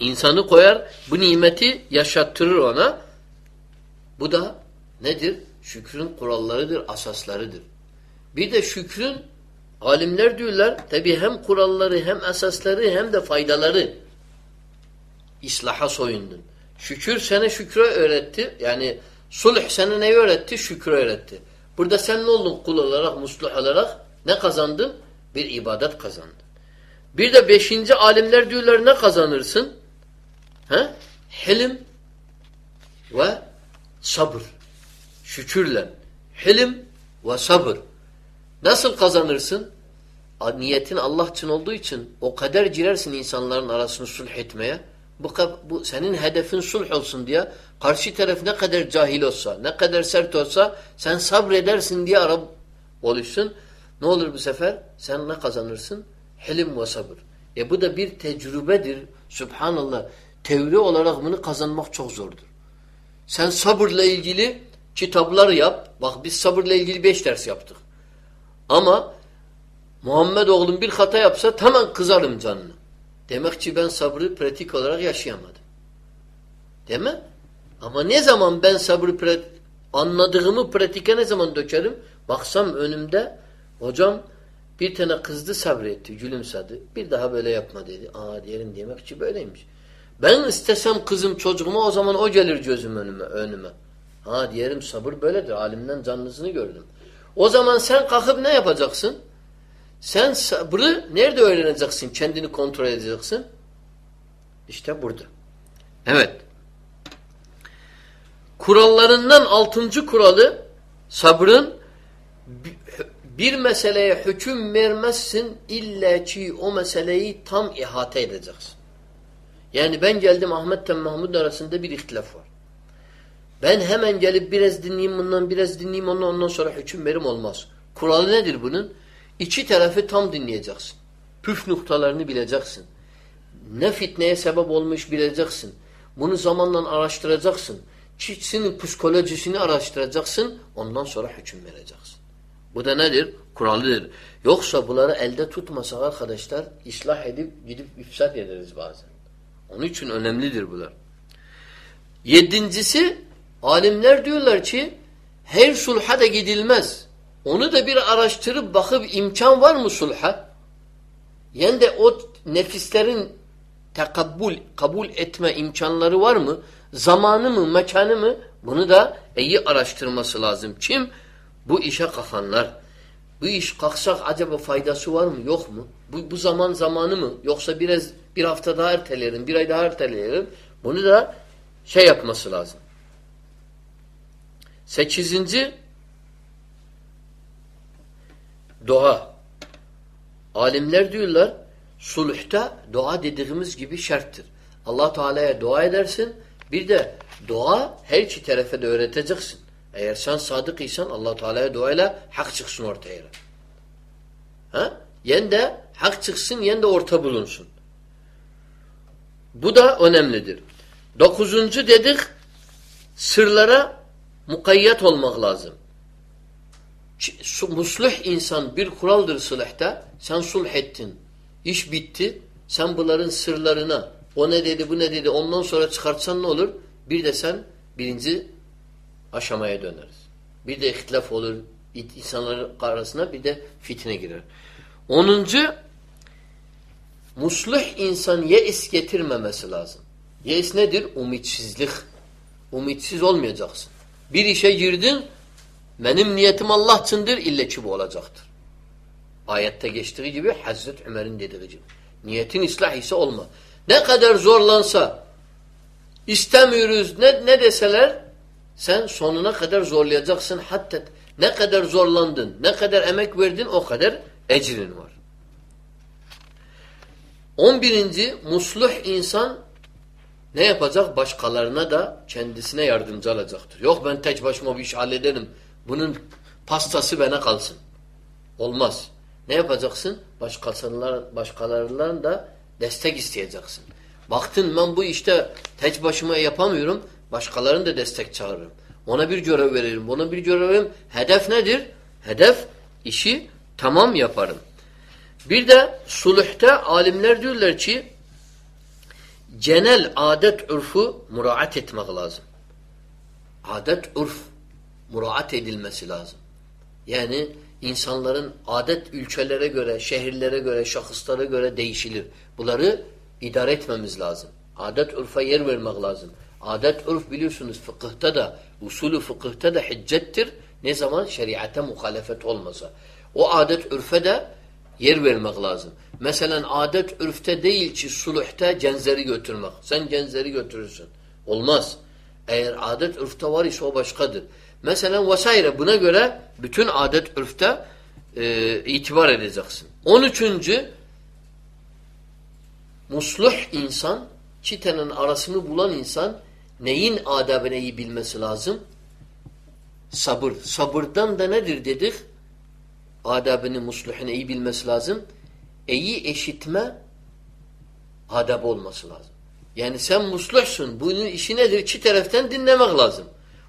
İnsanı koyar. Bu nimeti yaşattırır ona. Bu da nedir? Şükrün kurallarıdır, asaslarıdır. Bir de şükrün alimler diyorlar tabi hem kuralları hem esasları hem de faydaları islaha soyundun. Şükür sana şükrü öğretti. Yani sulh sana neyi öğretti? Şükrü öğretti. Burada sen ne oldun kul olarak, musluh olarak? Ne kazandın? Bir ibadet kazandın. Bir de beşinci alimler diyorlar ne kazanırsın? He? Hilim ve sabır. Şükürle. Hilim ve sabır. Nasıl kazanırsın? Niyetin Allah için olduğu için o kadar girersin insanların arasını sulh etmeye. Bu, bu senin hedefin sulh olsun diye karşı taraf ne kadar cahil olsa, ne kadar sert olsa sen sabredersin diye Arap oluşsun. Ne olur bu sefer? Sen ne kazanırsın? Hilim ve sabır. E bu da bir tecrübedir. Subhanallah. Teori olarak bunu kazanmak çok zordur. Sen sabırla ilgili kitaplar yap. Bak biz sabırla ilgili beş ders yaptık. Ama Muhammed oğlum bir hata yapsa hemen kızarım canına. Demek ki ben sabrı pratik olarak yaşayamadım. Değil mi? Ama ne zaman ben sabrı prat anladığımı pratike ne zaman dökerim? Baksam önümde hocam bir tane kızdı sabretti, gülümsedi. Bir daha böyle yapma dedi. Aa diyelim demek ki böyleymiş. Ben istesem kızım çocuğuma o zaman o gelir gözüm önüme. önüme. Ha diyelim sabır böyledir. Alimden canlısını gördüm. O zaman sen kalkıp ne yapacaksın? Sen sabrı nerede öğreneceksin? Kendini kontrol edeceksin. İşte burada. Evet. Kurallarından altıncı kuralı sabrın bir meseleye hüküm vermezsin illa ki o meseleyi tam ihate edeceksin. Yani ben geldim Ahmet'le Mahmud arasında bir ihtilaf var. Ben hemen gelip biraz dinleyeyim bundan biraz dinleyeyim ondan, ondan sonra hüküm verim olmaz. Kuralı nedir bunun? İki tarafı tam dinleyeceksin. Püf noktalarını bileceksin. Ne fitneye sebep olmuş bileceksin. Bunu zamanla araştıracaksın. Kişinin psikolojisini araştıracaksın. Ondan sonra hüküm vereceksin. Bu da nedir? Kuralıdır. Yoksa bunları elde tutmasak arkadaşlar ıslah edip gidip ifsat ederiz bazen. Onun için önemlidir bunlar. Yedincisi alimler diyorlar ki her sulha da gidilmez. Onu da bir araştırıp bakıp imkan var mı sulha? Yani de o nefislerin tekabbul, kabul etme imkanları var mı? Zamanı mı, mekanı mı? Bunu da iyi araştırması lazım. Kim? Bu işe kalkanlar. Bu iş kalksak acaba faydası var mı, yok mu? Bu, bu zaman zamanı mı? Yoksa biraz bir hafta daha erteleyelim, bir ay daha erteleyelim. Bunu da şey yapması lazım. Sekizinci Dua. Alimler diyorlar sulhta dua dediğimiz gibi şarttır. Allah Teala'ya dua edersin. Bir de dua her iki tarafa da öğreteceksin. Eğer sen sadık isen Allah Teala'ya duayla hak çıksın ortaya. Ha? Yen de hak çıksın, yen de orta bulunsun. Bu da önemlidir. Dokuzuncu dedik sırlara mukayyet olmak lazım musluh insan bir kuraldır sulhta. Sen sulh ettin. İş bitti. Sen bunların sırlarına o ne dedi bu ne dedi ondan sonra çıkartsan ne olur? Bir de sen birinci aşamaya döneriz. Bir de ihtilaf olur insanların arasına bir de fitne girer. Onuncu musluh insan yeis getirmemesi lazım. Yeis nedir? Umitsizlik. Umitsiz olmayacaksın. Bir işe girdin benim niyetim Allah içindir ille ki bu olacaktır. Ayette geçtiği gibi Hazreti Ömer'in dediği gibi. Niyetin ıslah ise olma. Ne kadar zorlansa istemiyoruz ne, ne deseler sen sonuna kadar zorlayacaksın. Hatta ne kadar zorlandın, ne kadar emek verdin o kadar ecrin var. On birinci musluh insan ne yapacak? Başkalarına da kendisine yardımcı olacaktır. Yok ben tek başıma bir iş hallederim. Bunun pastası bana kalsın. Olmaz. Ne yapacaksın? Başkalarından da destek isteyeceksin. Baktın ben bu işte tek başıma yapamıyorum. Başkalarını da destek çağırırım. Ona bir görev veririm. Ona bir görev veririm. Hedef nedir? Hedef işi tamam yaparım. Bir de sulhte alimler diyorlar ki genel adet ürfü muraat etmek lazım. Adet ürf muraat edilmesi lazım. Yani insanların adet ülkelere göre, şehirlere göre, şahıslara göre değişilir. Bunları idare etmemiz lazım. Adet ürfe yer vermek lazım. Adet ürf biliyorsunuz fıkıhta da, usulü fıkıhta da hiccettir. Ne zaman? Şeriate muhalefet olmasa. O adet ürfe de yer vermek lazım. Mesela adet ürfte değil ki suluhte cenzeri götürmek. Sen cenzeri götürürsün. Olmaz. Eğer adet ürfte var ise o başkadır. Mesela vesaire buna göre bütün adet ürfte e, itibar edeceksin. On üçüncü musluh insan çitenin arasını bulan insan neyin adabını iyi bilmesi lazım? Sabır. Sabırdan da nedir dedik? Adabını musluhunu iyi bilmesi lazım. İyi eşitme adabı olması lazım. Yani sen musluhsun. Bunun işi nedir? İki taraftan dinlemek lazım.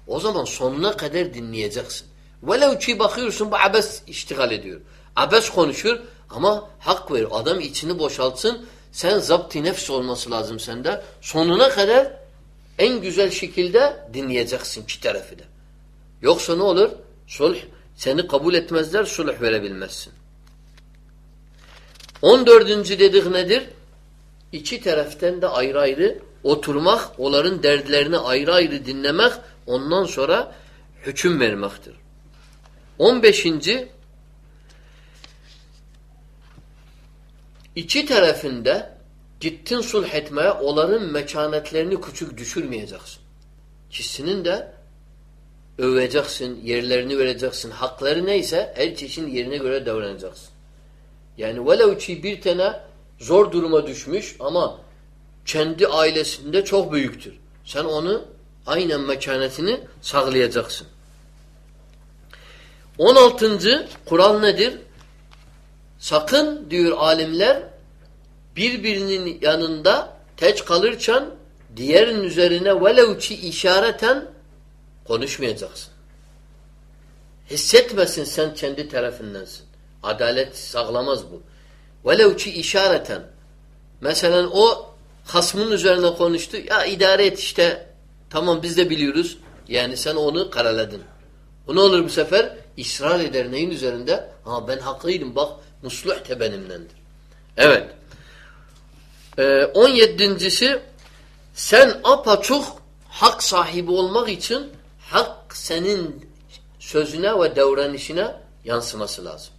O zaman sonuna kadar dinleyeceksin. Velev ki bakıyorsun bu abes iştigal ediyor. Abes konuşuyor ama hak ver. Adam içini boşaltsın. Sen zapti nefs olması lazım sende. Sonuna kadar en güzel şekilde dinleyeceksin iki tarafı da. Yoksa ne olur? Sulh seni kabul etmezler, sulh verebilmezsin. On dördüncü dedik nedir? İki taraftan da ayrı ayrı oturmak, onların dertlerini ayrı ayrı dinlemek, ondan sonra hüküm vermektir. On beşinci iki tarafında gittin sulh etmeye onların mekanetlerini küçük düşürmeyeceksin. İkisinin de öveceksin, yerlerini vereceksin. Hakları neyse her çeşin yerine göre davranacaksın. Yani velev bir tane zor duruma düşmüş ama kendi ailesinde çok büyüktür. Sen onu aynen mekanetini sağlayacaksın. On altıncı kural nedir? Sakın diyor alimler birbirinin yanında teç kalırken diğerinin üzerine velev işareten konuşmayacaksın. Hissetmesin sen kendi tarafındansın. Adalet sağlamaz bu. Velev ki işareten mesela o hasmın üzerine konuştu. Ya idare et işte. Tamam biz de biliyoruz. Yani sen onu karaladın. O ne olur bu sefer? İsrar eder neyin üzerinde? Ha ben haklıydım bak musluh de benimlendir. Evet. Ee, on yedincisi sen apaçuk hak sahibi olmak için hak senin sözüne ve davranışına yansıması lazım.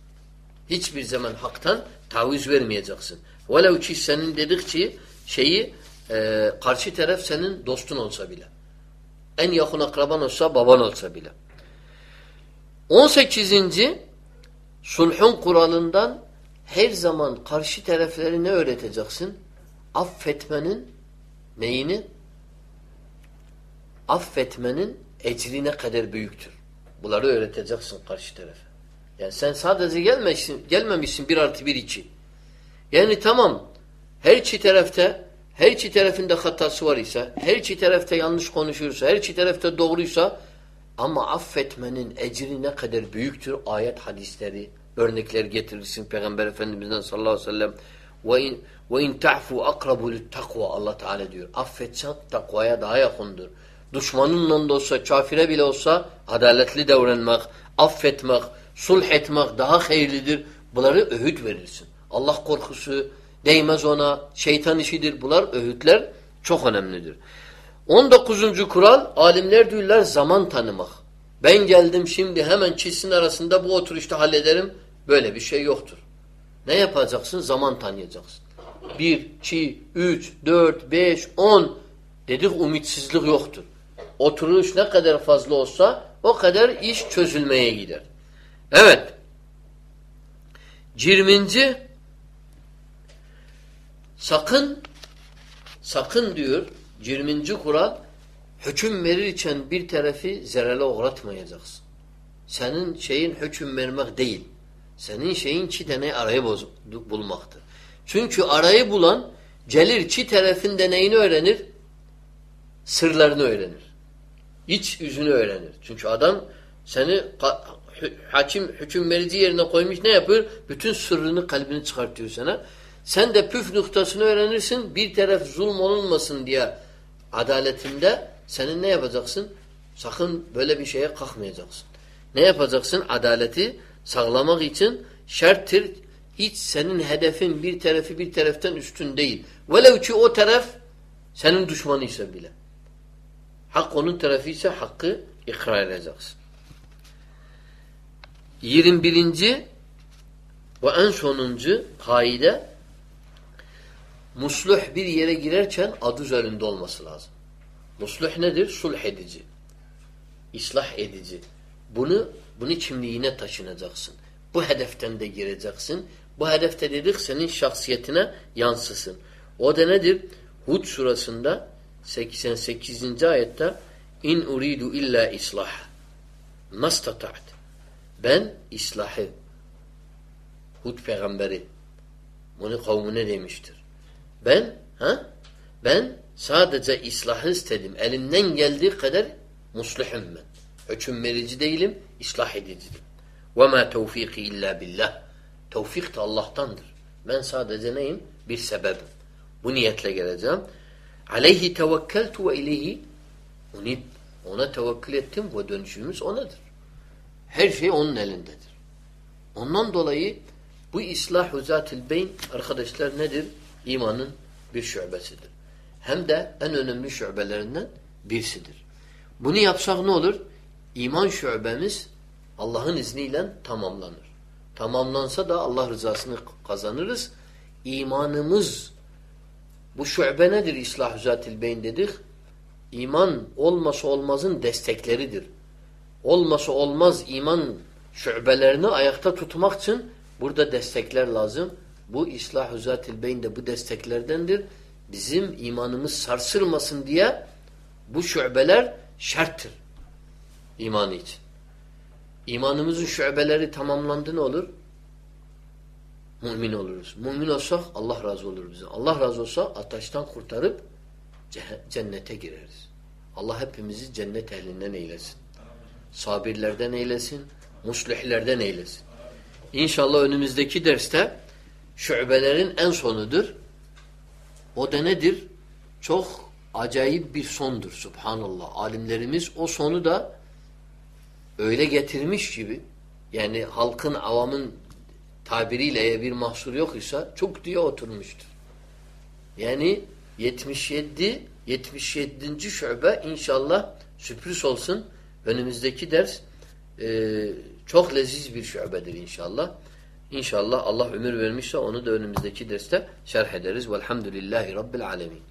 Hiçbir zaman haktan taviz vermeyeceksin. Velev ki senin dedikçe şeyi e, karşı taraf senin dostun olsa bile. En yakın akraban olsa baban olsa bile. 18. sulhun kuralından her zaman karşı tarafları ne öğreteceksin? Affetmenin neyini? Affetmenin ecri ne kadar büyüktür. Bunları öğreteceksin karşı tarafa. Yani sen sadece gelmemişsin, gelmemişsin bir artı bir iki. Yani tamam her iki tarafta her iki tarafında hatası var ise, her iki tarafta yanlış konuşuyorsa, her iki tarafta doğruysa ama affetmenin ecri ne kadar büyüktür ayet hadisleri, örnekler getirirsin Peygamber Efendimiz'den sallallahu aleyhi ve sellem. Ve in, ve in ta'fu akrabu Allah Teala diyor. Affetsen takvaya daha yakındır. Düşmanınla da olsa, kafire bile olsa adaletli davranmak, affetmek, sulh etmek daha hayırlıdır. Bunları öğüt verirsin. Allah korkusu değmez ona, şeytan işidir. Bunlar öğütler çok önemlidir. 19. kural alimler diyorlar zaman tanımak. Ben geldim şimdi hemen çizsin arasında bu oturuşta hallederim. Böyle bir şey yoktur. Ne yapacaksın? Zaman tanıyacaksın. Bir, iki, üç, dört, beş, on dedik umitsizlik yoktur. Oturuş ne kadar fazla olsa o kadar iş çözülmeye gider. Evet. Cirminci sakın sakın diyor 20. kural hüküm verirken bir tarafı zerele uğratmayacaksın. Senin şeyin hüküm vermek değil. Senin şeyin iki tane arayı bulmaktır. Çünkü arayı bulan Gelir çi tarafında neyini öğrenir? Sırlarını öğrenir. İç yüzünü öğrenir. Çünkü adam seni hakim hüküm verici yerine koymuş ne yapıyor? Bütün sırrını kalbini çıkartıyor sana. Sen de püf noktasını öğrenirsin. Bir taraf zulm olunmasın diye adaletinde senin ne yapacaksın? Sakın böyle bir şeye kalkmayacaksın. Ne yapacaksın? Adaleti sağlamak için şarttır. Hiç senin hedefin bir tarafı bir taraftan üstün değil. Velev ki o taraf senin düşmanıysa bile. Hak onun tarafı ise hakkı ikrar edeceksin. 21. ve en sonuncu kaide musluh bir yere girerken adı üzerinde olması lazım. Musluh nedir? Sulh edici. İslah edici. Bunu bunu kimliğine taşınacaksın. Bu hedeften de gireceksin. Bu hedefte dedik senin şahsiyetine yansısın. O da nedir? Hud surasında 88. ayette in uridu illa islah mastata'at ben islahı Hud peygamberi bunu kavmine demiştir. Ben ha ben sadece islahı istedim. Elimden geldiği kadar musluhum ben. Hüküm verici değilim, islah edicidir. Ve ma tevfiki illa billah. Tevfik de Allah'tandır. Ben sadece neyim? Bir sebebim. Bu niyetle geleceğim. Aleyhi tevekkeltu ve ileyhi unib. Ona tevekkül ettim ve dönüşümüz onadır. Her şey onun elindedir. Ondan dolayı bu islah-ı zat-ül beyn arkadaşlar nedir? İmanın bir şubesidir. Hem de en önemli şubelerinden birisidir. Bunu yapsak ne olur? İman şubemiz Allah'ın izniyle tamamlanır. Tamamlansa da Allah rızasını kazanırız. İmanımız bu şube nedir İslah-ı Zatil Beyn dedik? İman olmasa olmazın destekleridir. Olmasa olmaz iman şubelerini ayakta tutmak için burada destekler lazım. Bu İslah-ı Zatil Beyn de bu desteklerdendir. Bizim imanımız sarsılmasın diye bu şubeler şarttır imanı için. İmanımızın şubeleri tamamlandı ne olur? Mümin oluruz. Mümin olsak Allah razı olur bize. Allah razı olsa ateşten kurtarıp cennete gireriz. Allah hepimizi cennet ehlinden eylesin. Sabirlerden eylesin. Muslihlerden eylesin. İnşallah önümüzdeki derste şubelerin en sonudur. O da nedir? Çok acayip bir sondur subhanallah. Alimlerimiz o sonu da öyle getirmiş gibi yani halkın avamın tabiriyle bir mahsur yok ise çok diye oturmuştur. Yani 77 77. şube inşallah sürpriz olsun. Önümüzdeki ders e, çok leziz bir şubedir inşallah. İnşallah Allah ömür vermişse onu da önümüzdeki derste şerh ederiz. Velhamdülillahi Rabbil alemin.